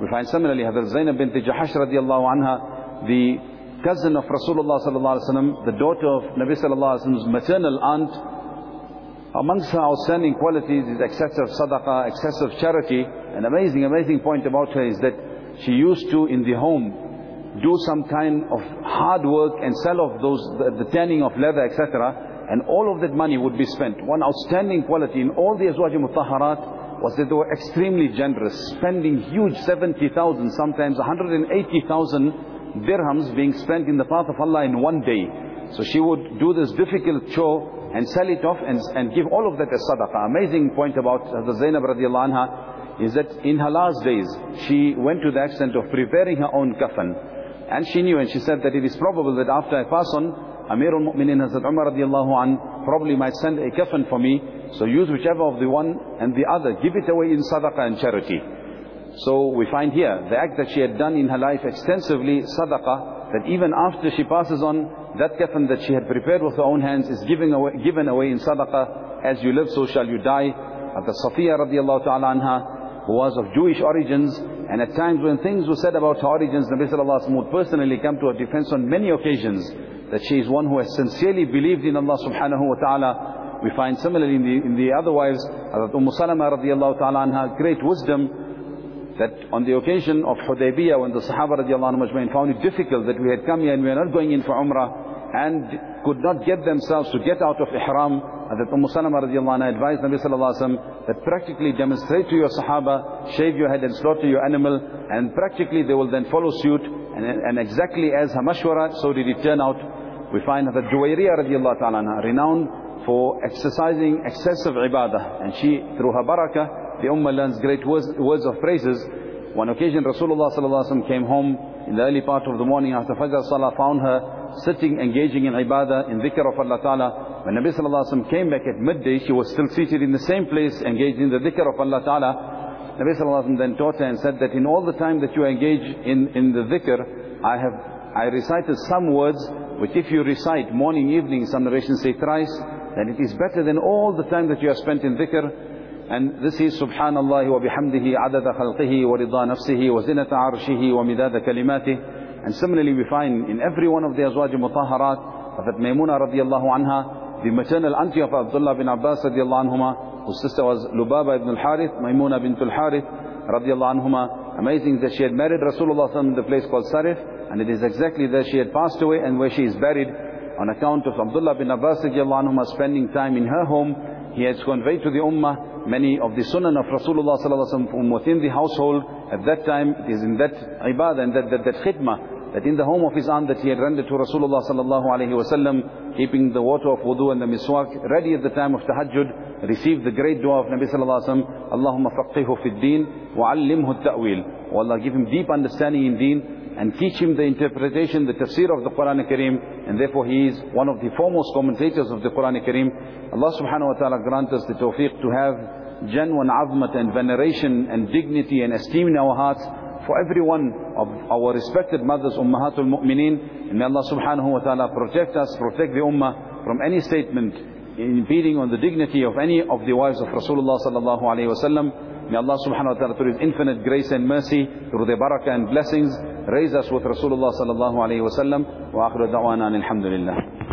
We find similarly Hazrat Zainab bint Jahash radiallahu anha, the cousin of Rasulullah sallallahu the daughter of Nabi sallallahu maternal aunt. Amongst her outstanding qualities is excessive sadaqah, excessive charity. An amazing, amazing point about her is that she used to in the home do some kind of hard work and sell off those, the, the tanning of leather, etc. And all of that money would be spent. One outstanding quality in all the Azwaj Mutahharat was that they were extremely generous, spending huge 70,000, sometimes 180,000 dirhams being spent in the path of Allah in one day. So she would do this difficult chore and sell it off and, and give all of that as sadaqah. Amazing point about the Zainab radiallahu anha is that in her last days, she went to the extent of preparing her own kafan. And she knew and she said that it is probable that after I pass on, Amirul Mu'minin Hazrat Umar radiallahu an probably might send a kafan for me. So use whichever of the one and the other. Give it away in sadaqah and charity. So we find here, the act that she had done in her life extensively, sadaqah, that even after she passes on, that kafan that she had prepared with her own hands is giving away, given away in sadaqah. As you live, so shall you die. At the Safiya radiallahu ta'ala anha, who was of Jewish origins, and at times when things were said about her origins, Nabi sallallahu alayhi wa would personally come to her defense on many occasions, that she is one who has sincerely believed in Allah subhanahu wa ta'ala. We find similarly in the, in the other wives, Hazrat Umm Salama radiallahu ta'ala anha, great wisdom, that on the occasion of Hudaybiyah, when the Sahaba radiallahu anhu found it difficult that we had come here and we are not going in for Umrah and could not get themselves to get out of Ihram, that Umm Salama radiallahu anha advised Nabi sallallahu alayhi wa that practically demonstrate to your Sahaba, shave your head and slaughter your animal, and practically they will then follow suit, and, and exactly as Hamashwara, so did it turn out. We find that Juwayriya radiallahu ta'ala anha, renowned for exercising excessive ibadah. And she, through her barakah, the ummah learns great words, words of praises. One occasion Rasulullah sallallahu alaihi wasallam came home in the early part of the morning after Fajr Salah, found her sitting, engaging in ibadah, in dhikr of Allah ta'ala. When Nabi sallallahu alaihi wasallam came back at midday, she was still seated in the same place, engaged in the dhikr of Allah ta'ala. Nabi sallallahu alaihi wasallam then taught her and said that in all the time that you engage in, in the dhikr, I have I recited some words which if you recite morning, evening, some narrations say thrice, then it is better than all the time that you have spent in dhikr. And this is Subhanallah wa bihamdihi adada khalqihi wa rida nafsihi wa zinata arshihi wa midada kalimatih. And similarly we find in every one of the azwaj mutahharat that Maymuna radiallahu anha, the maternal auntie of Abdullah bin Abbas radiallahu anhuma, whose sister was Lubaba ibn al-Harith, Maymuna bint al-Harith radiallahu anhuma. Amazing that she had married Rasulullah in the place called Sarif, and it is exactly there she had passed away and where she is buried on account of Abdullah bin Abbas spending time in her home. He has conveyed to the ummah many of the sunan of Rasulullah sallallahu from within the household. At that time, it is in that ibadah and that, that, that khidmah, that in the home of his aunt that he had rendered to Rasulullah sallallahu alayhi wasallam, keeping the water of wudu and the miswak ready at the time of tahajjud, received the great dua of Nabi sallallahu alayhi wa sallam, Allahumma faqihu fi din wa allimhu ta'wil. Oh Allah give him deep understanding in deen and teach him the interpretation, the tafsir of the Quran Kareem and therefore he is one of the foremost commentators of the Quran Kareem. Allah subhanahu wa ta'ala grant us the tawfiq to have genuine azmat and veneration and dignity and esteem in our hearts for every one of our respected mothers, Ummahatul Mu'mineen. And may Allah subhanahu wa ta'ala protect us, protect the Ummah from any statement impeding on the dignity of any of the wives of Rasulullah sallallahu alayhi wa sallam. May Allah subhanahu wa ta'ala through His infinite grace and mercy, through the barakah and blessings, raise us with Rasulullah sallallahu alayhi wa sallam. Wa akhiru da'wana alhamdulillah.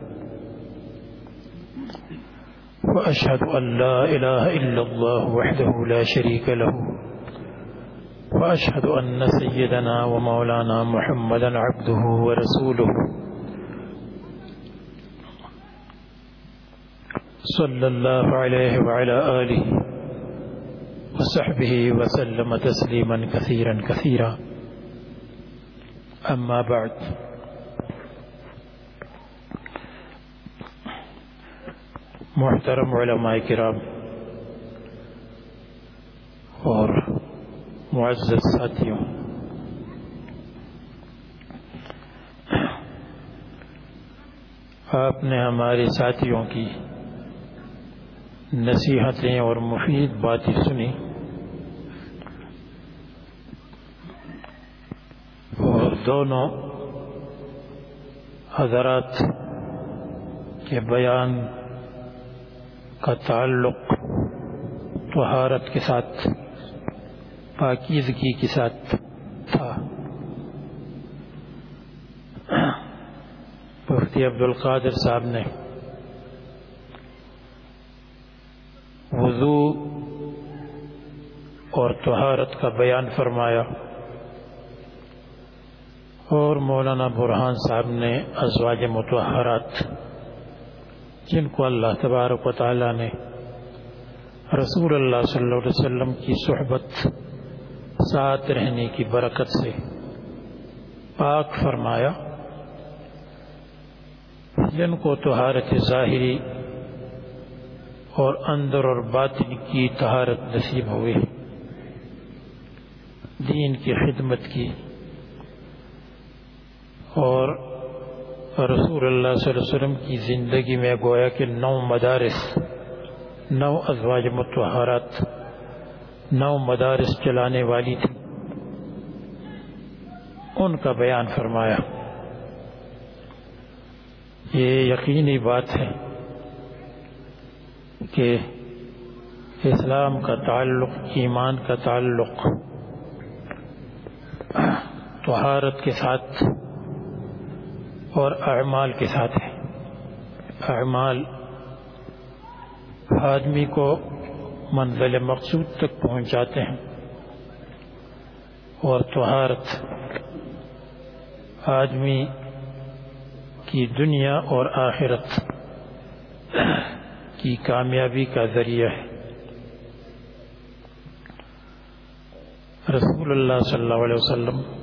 وأشهد أن لا إله إلا الله وحده لا شريك له. وأشهد أن سيدنا ومولانا محمدا عبده ورسوله. صلى الله عليه وعلى آله وصحبه وسلم تسليما كثيرا كثيرا. أما بعد محترم علماء کرام اور معزز ساتھیوں، آپ نے ہمارے ساتھیوں کی نصیحتیں اور مفید باتیں سنی اور دونوں حضرات کے بیان کا تعلق طہارت کے ساتھ، پاکیزگی کے ساتھ تھا۔ مفتی عبد القادر صاحب نے وضو اور طہارت کا بیان فرمایا اور مولانا برہان صاحب نے ازواج متحرات جن کو اللہ تبارک و تعالی نے رسول اللہ صلی اللہ علیہ وسلم کی صحبت ساتھ رہنے کی برکت سے پاک فرمایا، جن کو طہارت ظاہری اور اندر اور باطن کی طہارت نصیب ہوئے، دین کی خدمت کی اور رسول اللہ صلی اللہ علیہ وسلم کی زندگی میں گویا کہ نو مدارس، نو ازواج متحرات، نو مدارس چلانے والی تھی۔ ان کا بیان فرمایا۔ یہ یقینی بات ہے کہ اسلام کا تعلق، ایمان کا تعلق، طہارت کے ساتھ اور اعمال کے ساتھ ہے۔ اعمال آدمی کو منزل مقصود تک پہنچاتے ہیں۔ اور طہارت آدمی کی دنیا اور آخرت کی کامیابی کا ذریعہ ہے۔ رسول اللہ صلی اللہ علیہ وسلم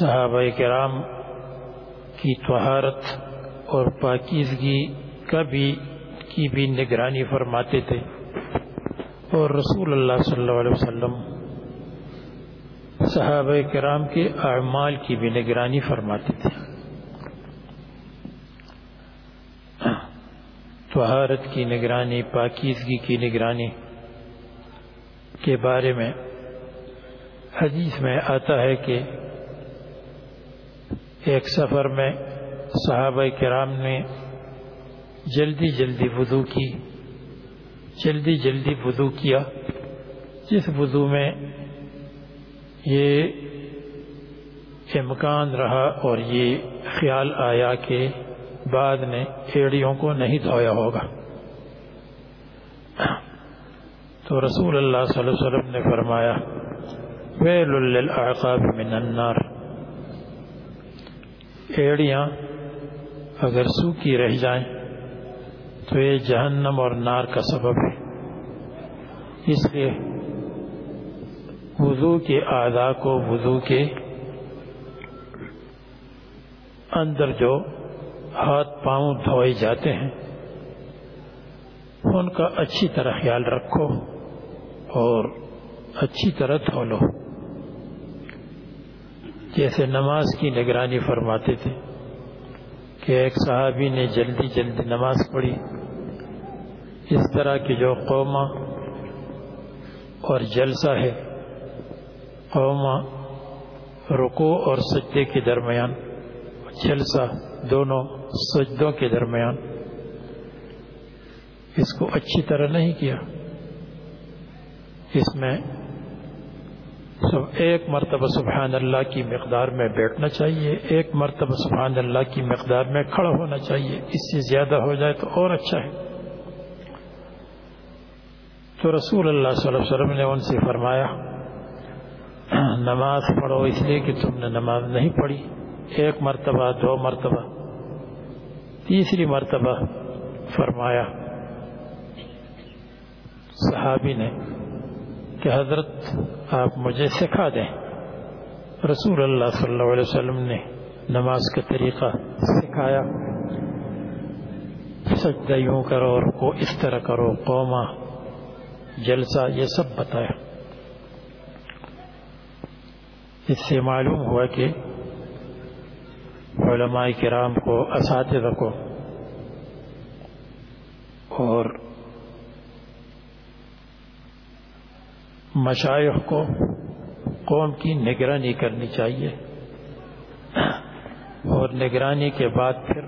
صحابہ کرام کی طہارت اور پاکیزگی کا بھی کی بھی نگرانی فرماتے تھے۔ اور رسول اللہ صلی اللہ علیہ وسلم صحابہ کرام کے اعمال کی بھی نگرانی فرماتے تھے۔ طہارت کی نگرانی، پاکیزگی کی نگرانی کے بارے میں حدیث میں آتا ہے کہ ایک سفر میں صحابہ کرام نے جلدی جلدی وضو کی، جلدی جلدی وضو کیا۔ جس وضو میں یہ امکان رہا اور یہ خیال آیا کہ بعد میں ایڑیوں کو نہیں دھویا ہوگا۔ تو رسول اللہ صلی اللہ علیہ وسلم نے فرمایا، ویل للعقاب من النار۔ ایڑیاں اگر سوکھی رہ جائیں تو یہ جہنم اور نار کا سبب ہے۔ اس لیے وضو کے اعضاء کو وضو کے اندر جو ہاتھ پاؤں دھوئے جاتے ہیں، ان کا اچھی طرح خیال رکھو اور اچھی طرح دھو لو۔ جیسے نماز کی نگرانی فرماتے تھے کہ ایک صحابی نے جلدی جلدی نماز پڑھی۔ اس طرح کی جو قوما اور جلسہ ہے قوما رکو اور سجدے کے درمیان، جلسہ دونوں سجدوں کے درمیان۔ اس کو اچھی طرح نہیں کیا۔ اس میں ایک مرتبہ سبحان اللہ کی مقدار میں بیٹھنا چاہیے، ایک مرتبہ سبحان اللہ کی مقدار میں کھڑا ہونا چاہیے۔ اس سے زیادہ ہو جائے تو اور اچھا ہے۔ تو رسول اللہ صلی اللہ علیہ وسلم نے ان سے فرمایا، نماز پڑھو اس لیے کہ تم نے نماز نہیں پڑھی۔ ایک مرتبہ، دو مرتبہ۔ تیسری مرتبہ فرمایا، صحابی نے کہ حضرت آپ مجھے سکھا دیں۔ رسول اللہ صلی اللہ علیہ وسلم نے نماز کا طریقہ سکھایا۔ سجدہ یوں کرو اور کو اس طرح کرو قوما جلسہ، یہ سب بتایا۔ اس سے معلوم ہوا کہ علماء کرام کو، اساتذہ کو اور مشائق کو قوم کی نگرانی کرنی چاہیے۔ اور نگرانی کے بعد پھر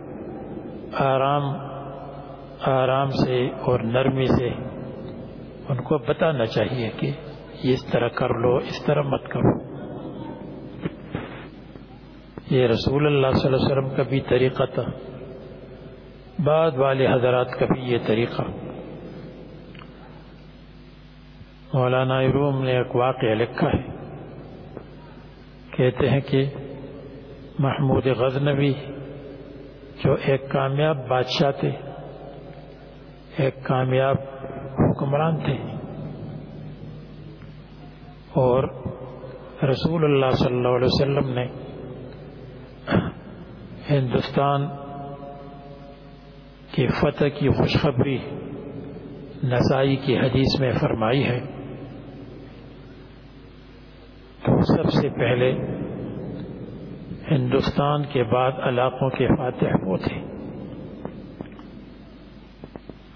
آرام آرام سے اور نرمی سے ان کو بتانا چاہیے کہ اس طرح کر لو، اس طرح مت کرو۔ یہ رسول اللہ صلی اللہ علیہ وسلم کا بھی طریقہ تھا۔ بعد والے حضرات کا بھی یہ طریقہ۔ مولانا روم نے ایک واقعہ لکھا ہے۔ کہتے ہیں کہ محمود غزنوی جو ایک کامیاب بادشاہ تھے، ایک کامیاب حکمران تھے اور رسول اللہ صلی اللہ علیہ وسلم نے ہندوستان کی فتح کی خوشخبری نسائی کی حدیث میں فرمائی ہے۔ سب سے پہلے ہندوستان کے بعد علاقوں کے فاتح وہ تھے۔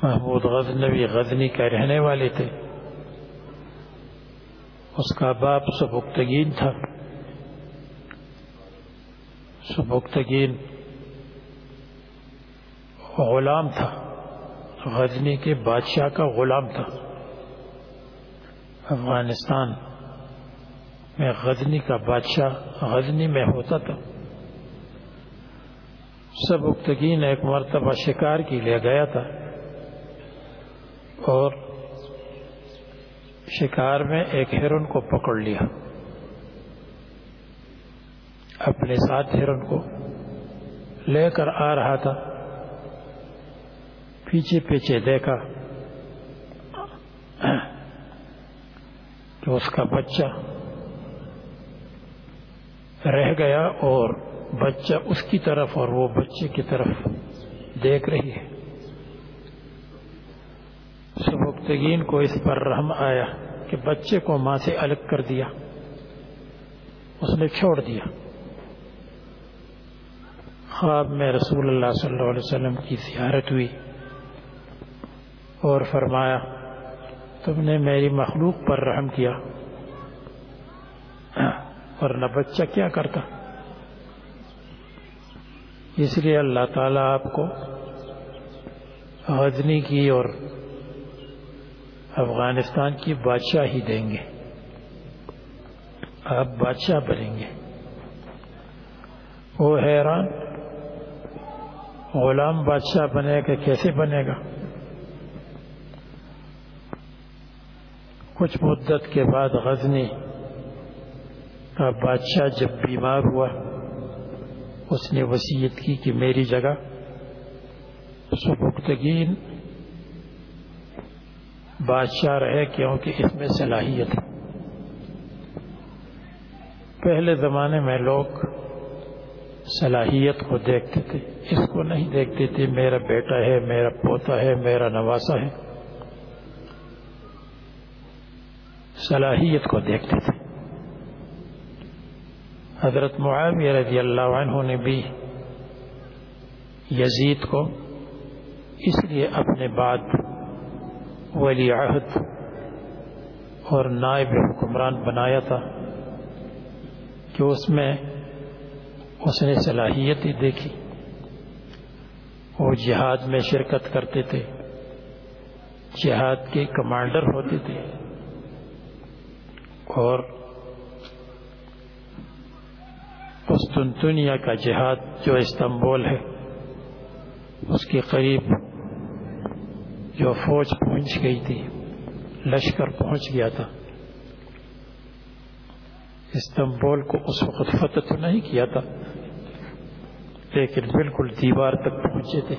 محمود غزنوی غزنی کا رہنے والے تھے۔ اس کا باپ سبکتگین تھا۔ سبکتگین غلام تھا۔ غزنی کے بادشاہ کا غلام تھا۔ افغانستان۔ میں غزنی کا بادشاہ غزنی میں ہوتا تھا۔ سبکتگین ایک مرتبہ شکار کے لیے گیا تھا اور شکار میں ایک ہرن کو پکڑ لیا۔ اپنے ساتھ ہرن کو لے کر آ رہا تھا۔ پیچھے پیچھے دیکھا کہ اس کا بچہ رہ گیا اور بچہ اس کی طرف اور وہ بچے کی طرف دیکھ رہی ہے۔ سبکتگین کو اس پر رحم آیا کہ بچے کو ماں سے الگ کر دیا۔ اس نے چھوڑ دیا۔ خواب میں رسول اللہ صلی اللہ علیہ وسلم کی زیارت ہوئی اور فرمایا، تم نے میری مخلوق پر رحم کیا۔ اور نہ بچہ کیا کرتا؟ اس لیے اللہ تعالیٰ آپ کو غزنی کی اور افغانستان کی بادشاہی دیں گے۔ آپ بادشاہ بنیں گے۔ وہ حیران، غلام بادشاہ بنے گا، کیسے بنے گا؟ کچھ مدت کے بعد غزنی بادشاہ جب بیمار ہوا، اس نے وسیعت کی کہ میری جگہ سبکتگین بادشاہ رہے کیونکہ اس میں صلاحیت ہے۔ پہلے زمانے میں لوگ صلاحیت کو دیکھتے تھے، اس کو نہیں دیکھتے تھے، میرا بیٹا ہے، میرا پوتا ہے، میرا نواسا ہے۔ صلاحیت کو دیکھتے تھے۔ حضرت معاویہ رضی اللہ عنہ نے بھی یزید کو اس لیے اپنے بعد ولی عہد اور نائب حکمران بنایا تھا کہ اس میں اس نے صلاحیت ہی دیکھی۔ وہ جہاد میں شرکت کرتے تھے، جہاد کے کمانڈر ہوتے تھے اور قسطنطنیہ کا جہاد جو استنبول ہے، اس کے قریب جو فوج پہنچ گئی تھی، لشکر پہنچ گیا تھا۔ استنبول کو اس وقت فتح تو نہیں کیا تھا، لیکن بالکل دیوار تک پہنچے تھے۔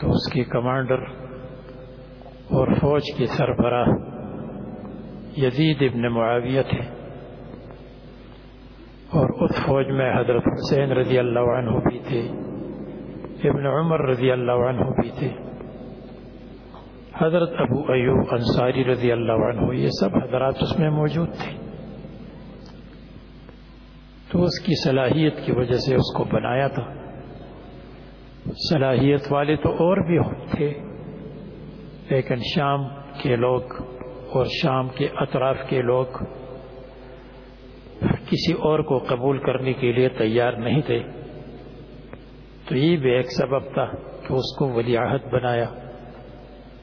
تو اس کے کمانڈر اور فوج کے سربراہ یزید ابن معاویہ تھے۔ اور اس فوج میں حضرت حسین رضی اللہ عنہ بھی تھے۔ ابن عمر رضی اللہ عنہ بھی تھے۔ حضرت ابو ایوب انصاری رضی اللہ عنہ، یہ سب حضرات اس میں موجود تھے۔ تو اس کی صلاحیت کی وجہ سے اس کو بنایا تھا۔ صلاحیت والے تو اور بھی تھے، لیکن شام کے لوگ اور شام کے اطراف کے لوگ کسی اور کو قبول کرنے کے لیے تیار نہیں تھے۔ تو یہ بھی ایک سبب تھا کہ اس کو ولی عہد بنایا۔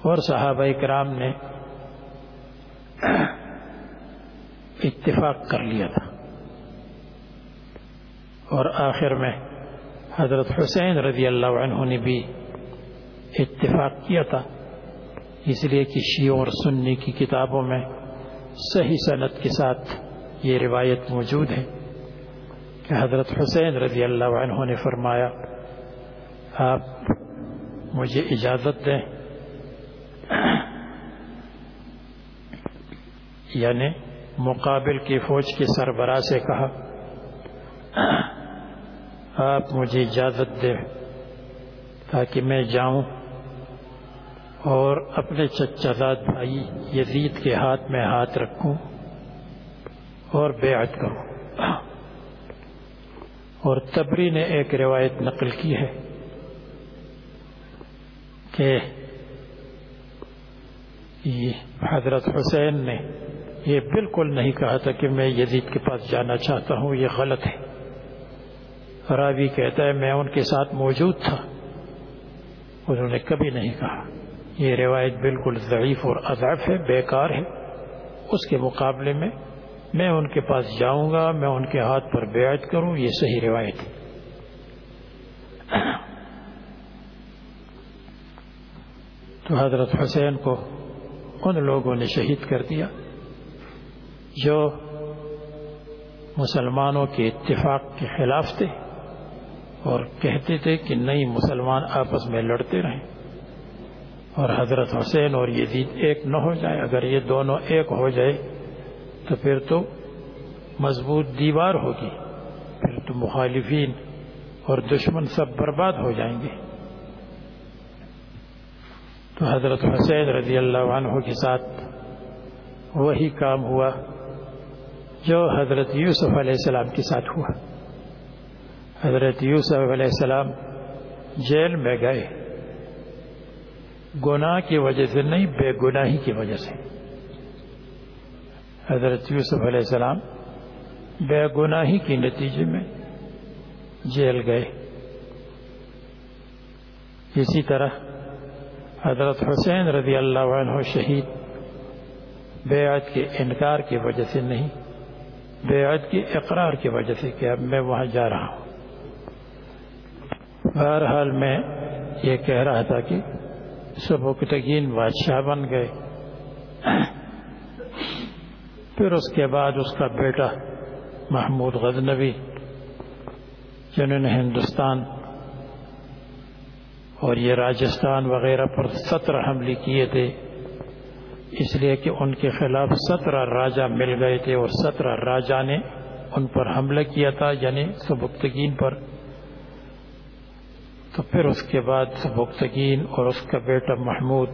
اور صحابہ کرام نے اتفاق کر لیا تھا۔ اور آخر میں حضرت حسین رضی اللہ عنہ نے بھی اتفاق کیا تھا۔ اس لیے کہ شیعوں اور سنی کی کتابوں میں صحیح صنعت کے ساتھ یہ روایت موجود ہے کہ حضرت حسین رضی اللہ عنہ نے فرمایا، آپ مجھے اجازت دیں۔ یعنی مقابل کی فوج کے سربراہ سے کہا، آپ مجھے اجازت دیں تاکہ میں جاؤں۔ اور اپنے چچاداد بھائی یزید کے ہاتھ میں ہاتھ رکھوں اور بیعت کروں۔ اور تبری نے ایک روایت نقل کی ہے کہ حضرت حسین نے یہ بالکل نہیں کہا تھا کہ میں یزید کے پاس جانا چاہتا ہوں، یہ غلط ہے۔ راوی کہتا ہے، میں ان کے ساتھ موجود تھا، انہوں نے کبھی نہیں کہا۔ یہ روایت بالکل ضعیف اور اضعف ہے، بیکار ہے۔ اس کے مقابلے میں میں ان کے پاس جاؤں گا، میں ان کے ہاتھ پر بیعت کروں، یہ صحیح روایت ہے۔ تو حضرت حسین کو ان لوگوں نے شہید کر دیا جو مسلمانوں کے اتفاق کے خلاف تھے اور کہتے تھے کہ نہیں، مسلمان آپس میں لڑتے رہیں۔ اور حضرت حسین اور یزید ایک نہ ہو جائے، اگر یہ دونوں ایک ہو جائے، تو پھر تو مضبوط دیوار ہوگی، پھر تو مخالفین اور دشمن سب برباد ہو جائیں گے۔ تو حضرت حسین رضی اللہ عنہ کے ساتھ وہی کام ہوا جو حضرت یوسف علیہ السلام کے ساتھ ہوا۔ حضرت یوسف علیہ السلام جیل میں گئے۔ گناہ کی وجہ سے نہیں، بے گناہی کی وجہ سے۔ حضرت یوسف علیہ السلام بے گناہی کے نتیجے میں جیل گئے۔ اسی طرح حضرت حسین رضی اللہ عنہ شہید۔ بیعت کے انکار کی وجہ سے نہیں بیعت کے اقرار کی وجہ سے کہ اب میں وہاں جا رہا ہوں۔ بہرحال میں یہ کہہ رہا تھا کہ سبکتگین بادشاہ بن گئے۔ پھر اس کے بعد اس کا بیٹا محمود غزنوی جنہوں نے ہندوستان اور یہ راجستھان وغیرہ پر سترہ حملے کیے تھے۔ اس لیے کہ ان کے خلاف سترہ راجا مل گئے تھے اور سترہ راجا نے ان پر حملہ کیا تھا یعنی سبکتگین پر۔ تو پھر اس کے بعد سبکتگین اور اس کا بیٹا محمود،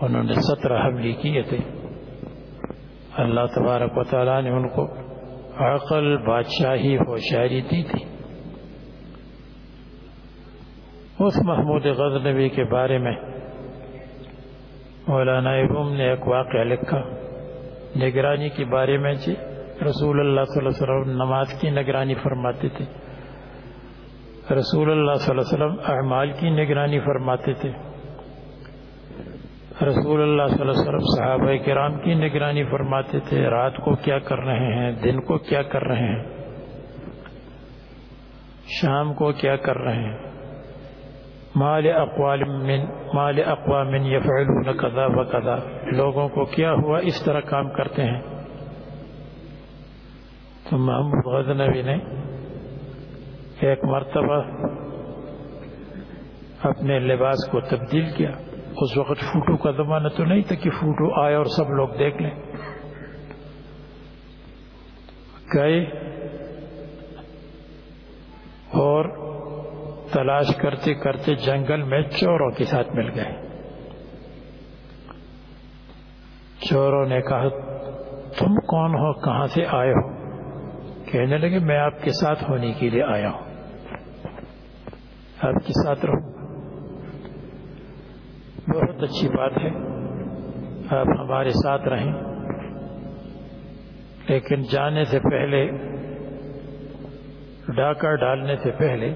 انہوں نے سترہ حملے کیے تھے۔ اللہ تبارک و تعالیٰ نے ان کو عقل، بادشاہی، ہوشیاری دی تھی۔ اس محمود غزنوی کے بارے میں مولانا ابم نے ایک واقعہ لکھا۔ نگرانی کے بارے میں جی رسول اللہ صلی اللہ علیہ وسلم نماز کی نگرانی فرماتے تھے۔ رسول اللہ صلی اللہ علیہ وسلم اعمال کی نگرانی فرماتے تھے۔ رسول اللہ صلی اللہ علیہ وسلم صحابہ کرام کی نگرانی فرماتے تھے۔ رات کو کیا کر رہے ہیں؟ دن کو کیا کر رہے ہیں؟ شام کو کیا کر رہے ہیں؟ مال اقوال من مال اقوام یفعلون قضا و قضا لوگوں کو کیا ہوا؟ اس طرح کام کرتے ہیں۔ تو محمود غزنوی نے ایک مرتبہ اپنے لباس کو تبدیل کیا۔ اس وقت فوٹو کا زمانہ تو نہیں تھا کہ فوٹو آئے اور سب لوگ دیکھ لیں۔ گئے اور تلاش کرتے کرتے جنگل میں چوروں کے ساتھ مل گئے۔ چوروں نے کہا، تم کون ہو؟ کہاں سے آئے ہو؟ کہنے لگے، میں آپ کے ساتھ ہونے کے لیے آیا ہوں۔ آپ کے ساتھ رہوں۔ بہت اچھی بات ہے۔ آپ ہمارے ساتھ رہیں۔ لیکن جانے سے پہلے، ڈاکہ ڈالنے سے پہلے،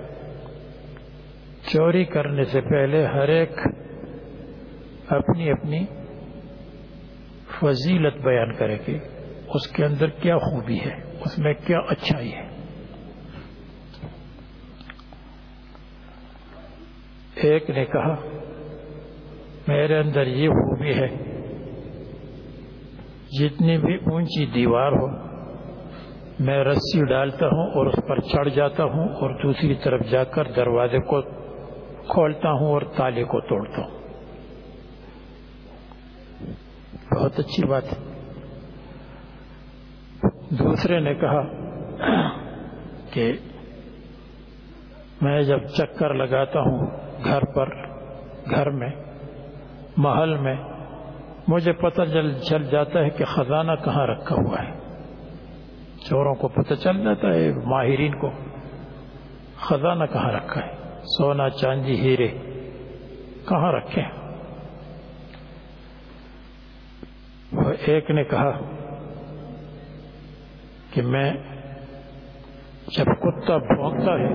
چوری کرنے سے پہلے ہر ایک اپنی اپنی فضیلت بیان کرے کہ اس کے اندر کیا خوبی ہے، اس میں کیا اچھائی ہے۔ ایک نے کہا، میرے اندر یہ خوبی ہے، جتنی بھی اونچی دیوار ہو، میں رسی ڈالتا ہوں اور اس پر چڑھ جاتا ہوں اور دوسری طرف جا کر دروازے کو کھولتا ہوں اور تالے کو توڑتا ہوں۔ بہت اچھی بات ہے۔ دوسرے نے کہا کہ میں جب چکر لگاتا ہوں گھر پر، گھر میں، محل میں، مجھے پتہ چل چل جاتا ہے کہ خزانہ کہاں رکھا ہوا ہے۔ چوروں کو پتہ چل جاتا ہے، ماہرین کو، خزانہ کہاں رکھا ہے؟ سونا، چاندی، ہیرے کہاں رکھے؟ وہ ایک نے کہا کہ میں جب کتا بھونکتا ہے،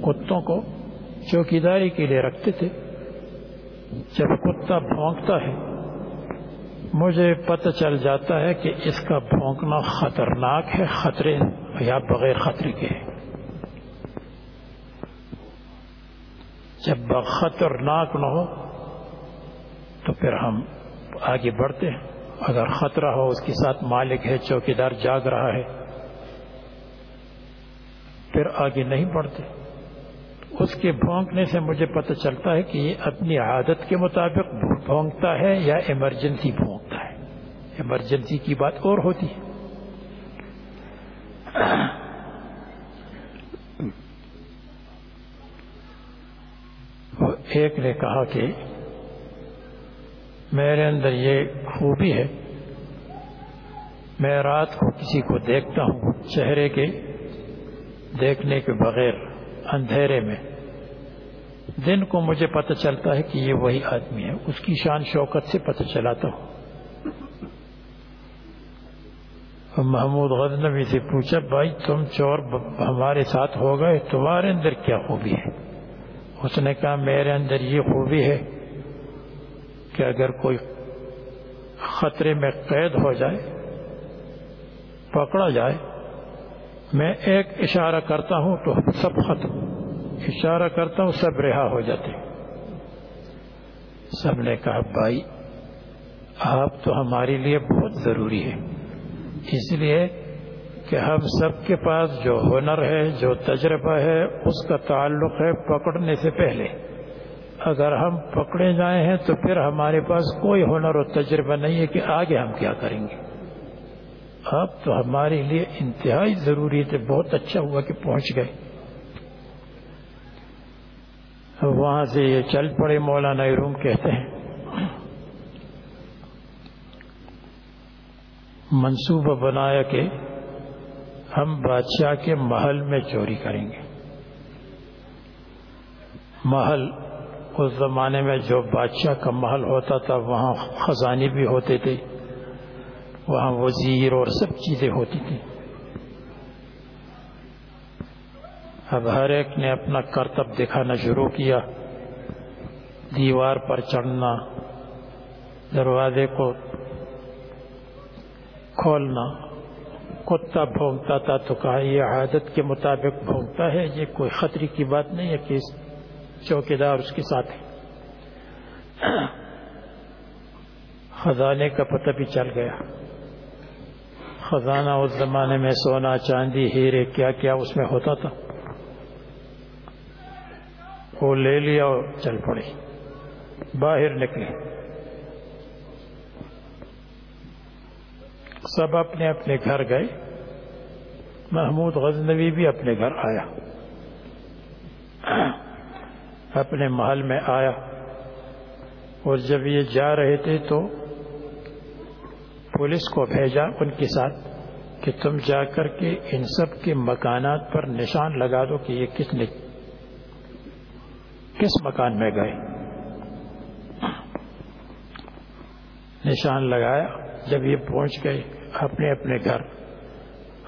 کتوں کو چوکیداری کے لیے رکھتے تھے۔ جب کتا بھونکتا ہے، مجھے پتہ چل جاتا ہے کہ اس کا بھونکنا خطرناک ہے، خطرے یا بغیر خطرے کے۔ ہے جب خطرناک نہ ہو، تو پھر ہم آگے بڑھتے ہیں۔ اگر خطرہ ہو، اس کے ساتھ مالک ہے، چوکیدار جاگ رہا ہے، پھر آگے نہیں بڑھتے۔ اس کے بھونکنے سے مجھے پتہ چلتا ہے کہ یہ اپنی عادت کے مطابق بھونکتا ہے یا ایمرجنسی بھونکتا ہے۔ ایمرجنسی کی بات اور ہوتی ہے۔ ایک نے کہا کہ میرے اندر یہ خوبی ہے، میں رات کو کسی کو دیکھتا ہوں، چہرے کے دیکھنے کے بغیر۔ اندھیرے میں۔ دن کو مجھے پتہ چلتا ہے کہ یہ وہی آدمی ہے۔ اس کی شان شوکت سے پتہ چلاتا ہوں۔ محمود غزنوی سے پوچھا، بھائی، تم چور ہمارے ساتھ ہو گئے، تمہارے اندر کیا خوبی ہے؟ اس نے کہا، میرے اندر یہ خوبی ہے کہ اگر کوئی خطرے میں قید ہو جائے، پکڑا جائے میں ایک اشارہ کرتا ہوں تو سب ختم۔ اشارہ کرتا ہوں، سب رہا ہو جاتے۔ سب نے کہا، بھائی، آپ تو ہمارے لیے بہت ضروری ہے اس لیے کہ ہم سب کے پاس جو ہنر ہے، جو تجربہ ہے، اس کا تعلق ہے پکڑنے سے پہلے۔ اگر ہم پکڑے جائیں ہیں تو پھر ہمارے پاس کوئی ہنر اور تجربہ نہیں ہے کہ آگے ہم کیا کریں گے۔ اب تو ہمارے لیے انتہائی ضروری تھے، بہت اچھا ہوا کہ پہنچ گئے۔ وہاں سے یہ چل پڑے، مولانا روم کہتے ہیں۔ منصوبہ بنایا کہ ہم بادشاہ کے محل میں چوری کریں گے۔ محل، اس زمانے میں جو بادشاہ کا محل ہوتا تھا، وہاں خزانے بھی ہوتے تھے۔ وہاں وزیر اور سب چیزیں ہوتی تھیں۔ اب ہر ایک نے اپنا کرتب دکھانا شروع کیا، دیوار پر چڑھنا، دروازے کو کھولنا، کتا بھونگتا تھا تو کہا، یہ عادت کے مطابق بھونگتا ہے، یہ کوئی خطرے کی بات نہیں ہے کہ چوکیدار اس کے ساتھ ہے۔ خزانے کا پتہ بھی چل گیا۔ خزانہ اس زمانے میں سونا، چاندی، ہیرے، کیا کیا اس میں ہوتا تھا؟ وہ لے لیا اور چل پڑے باہر نکلے سب اپنے اپنے گھر گئے۔ محمود غزنوی بھی اپنے گھر آیا۔ اپنے محل میں آیا۔ اور جب یہ جا رہے تھے تو پولیس کو بھیجا ان کے ساتھ کہ تم جا کر کے ان سب کے مکانات پر نشان لگا دو کہ یہ کس نے کس مکان میں گئے۔ نشان لگایا۔ جب یہ پہنچ گئے، اپنے اپنے گھر۔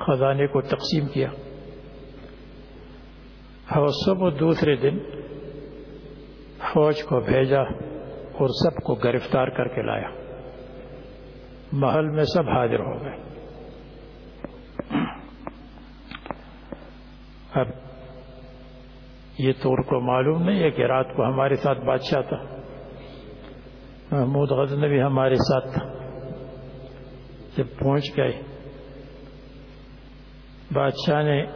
خزانے کو تقسیم کیا۔ اور سب دوسرے دن فوج کو بھیجا اور سب کو گرفتار کر کے لایا۔ محل میں سب حاضر ہو گئے۔ اب یہ تو ان کو معلوم نہیں ہے کہ رات کو ہمارے ساتھ بادشاہ تھا۔ محمود غزن بھی ہمارے ساتھ تھا۔ جب پہنچ گئے، بادشاہ نے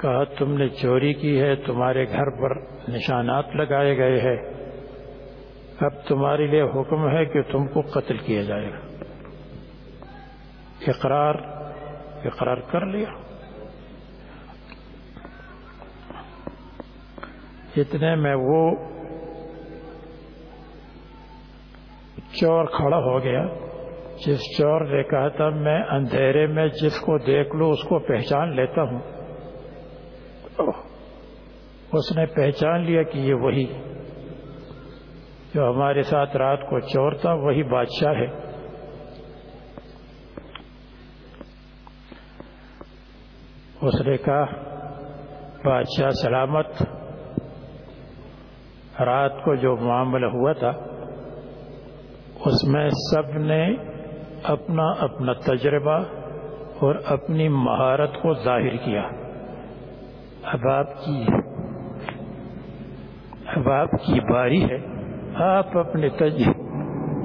کہا، تم نے چوری کی ہے، تمہارے گھر پر نشانات لگائے گئے ہیں۔ اب تمہارے لیے حکم ہے کہ تم کو قتل کیا جائے گا۔ اقرار اقرار کر لیا۔ اتنے میں وہ چور کھڑا ہو گیا، جس چور نے کہا تھا، میں اندھیرے میں جس کو دیکھ لوں، اس کو پہچان لیتا ہوں۔ اس نے پہچان لیا کہ یہ وہی۔ جو ہمارے ساتھ رات کو چور تھا، وہی بادشاہ ہے۔ اس نے کہا، بادشاہ سلامت۔ رات کو جو معاملہ ہوا تھا، اس میں سب نے اپنا اپنا تجربہ اور اپنی مہارت کو ظاہر کیا۔ اب آپ کی، اب آپ کی باری ہے۔ آپ اپنے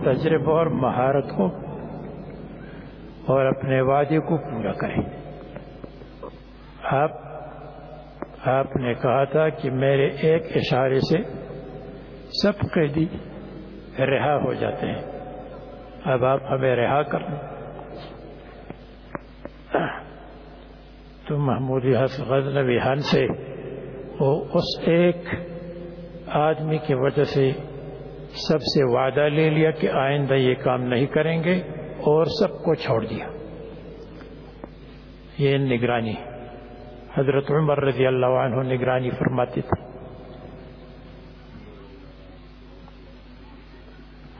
تجربہ اور مہارت کو اور اپنے وعدے کو پورا کریں۔ آپ آپ نے کہا تھا کہ میرے ایک اشارے سے سب قیدی رہا ہو جاتے ہیں۔ اب آپ ہمیں رہا کر لیں تو محمود غزنوی ہن سے وہ اس ایک آدمی کی وجہ سے سب سے وعدہ لے لیا کہ آئندہ یہ کام نہیں کریں گے اور سب کو چھوڑ دیا۔ یہ نگرانی۔ حضرت عمر رضی اللہ عنہ نگرانی فرماتی تھی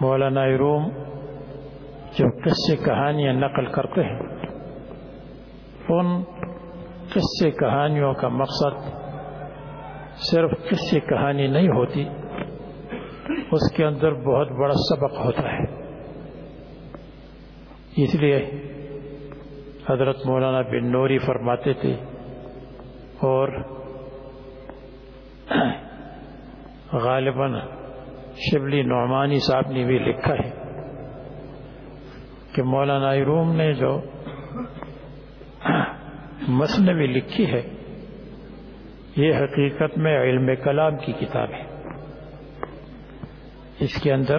مولانا روم جو قصے کہانیاں نقل کرتے ہیں، ان قصے کہانیوں کا مقصد صرف قصے کہانی نہیں ہوتی اس کے اندر بہت بڑا سبق ہوتا ہے۔ اس لیے حضرت مولانا بن نوری فرماتے تھے اور غالباً شبلی نعمانی صاحب نے بھی لکھا ہے کہ مولانا روم نے جو مصنوی لکھی ہے، یہ حقیقت میں علم کلام کی کتاب ہے۔ اس کے اندر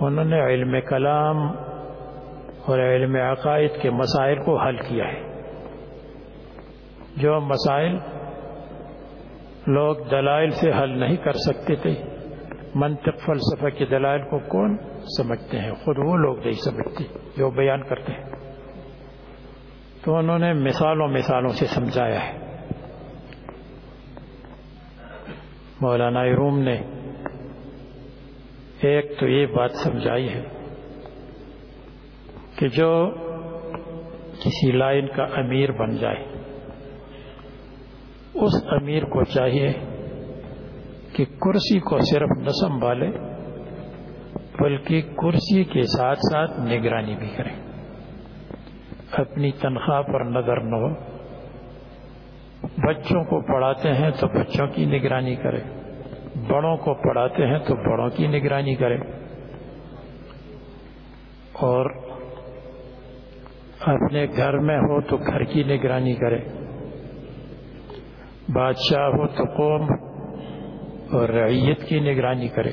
انہوں نے علم کلام اور علم عقائد کے مسائل کو حل کیا ہے۔ جو مسائل لوگ دلائل سے حل نہیں کر سکتے تھے، منطق فلسفہ کے دلائل کو کون سمجھتے ہیں؟ خود وہ لوگ نہیں سمجھتے جو بیان کرتے ہیں۔ تو انہوں نے مثالوں مثالوں سے سمجھایا ہے۔ مولانا روم نے ایک تو یہ بات سمجھائی ہے کہ جو کسی لائن کا امیر بن جائے، اس امیر کو چاہیے کہ کرسی کو صرف نہ سنبھالے بلکہ کرسی کے ساتھ ساتھ نگرانی بھی کرے۔ اپنی تنخواہ پر نظر نہ ہو۔ بچوں کو پڑھاتے ہیں تو بچوں کی نگرانی کرے۔ بڑوں کو پڑھاتے ہیں تو بڑوں کی نگرانی کرے اور اپنے گھر میں ہو تو گھر کی نگرانی کرے بادشاہ ہو تو قوم اور رعیت کی نگرانی کرے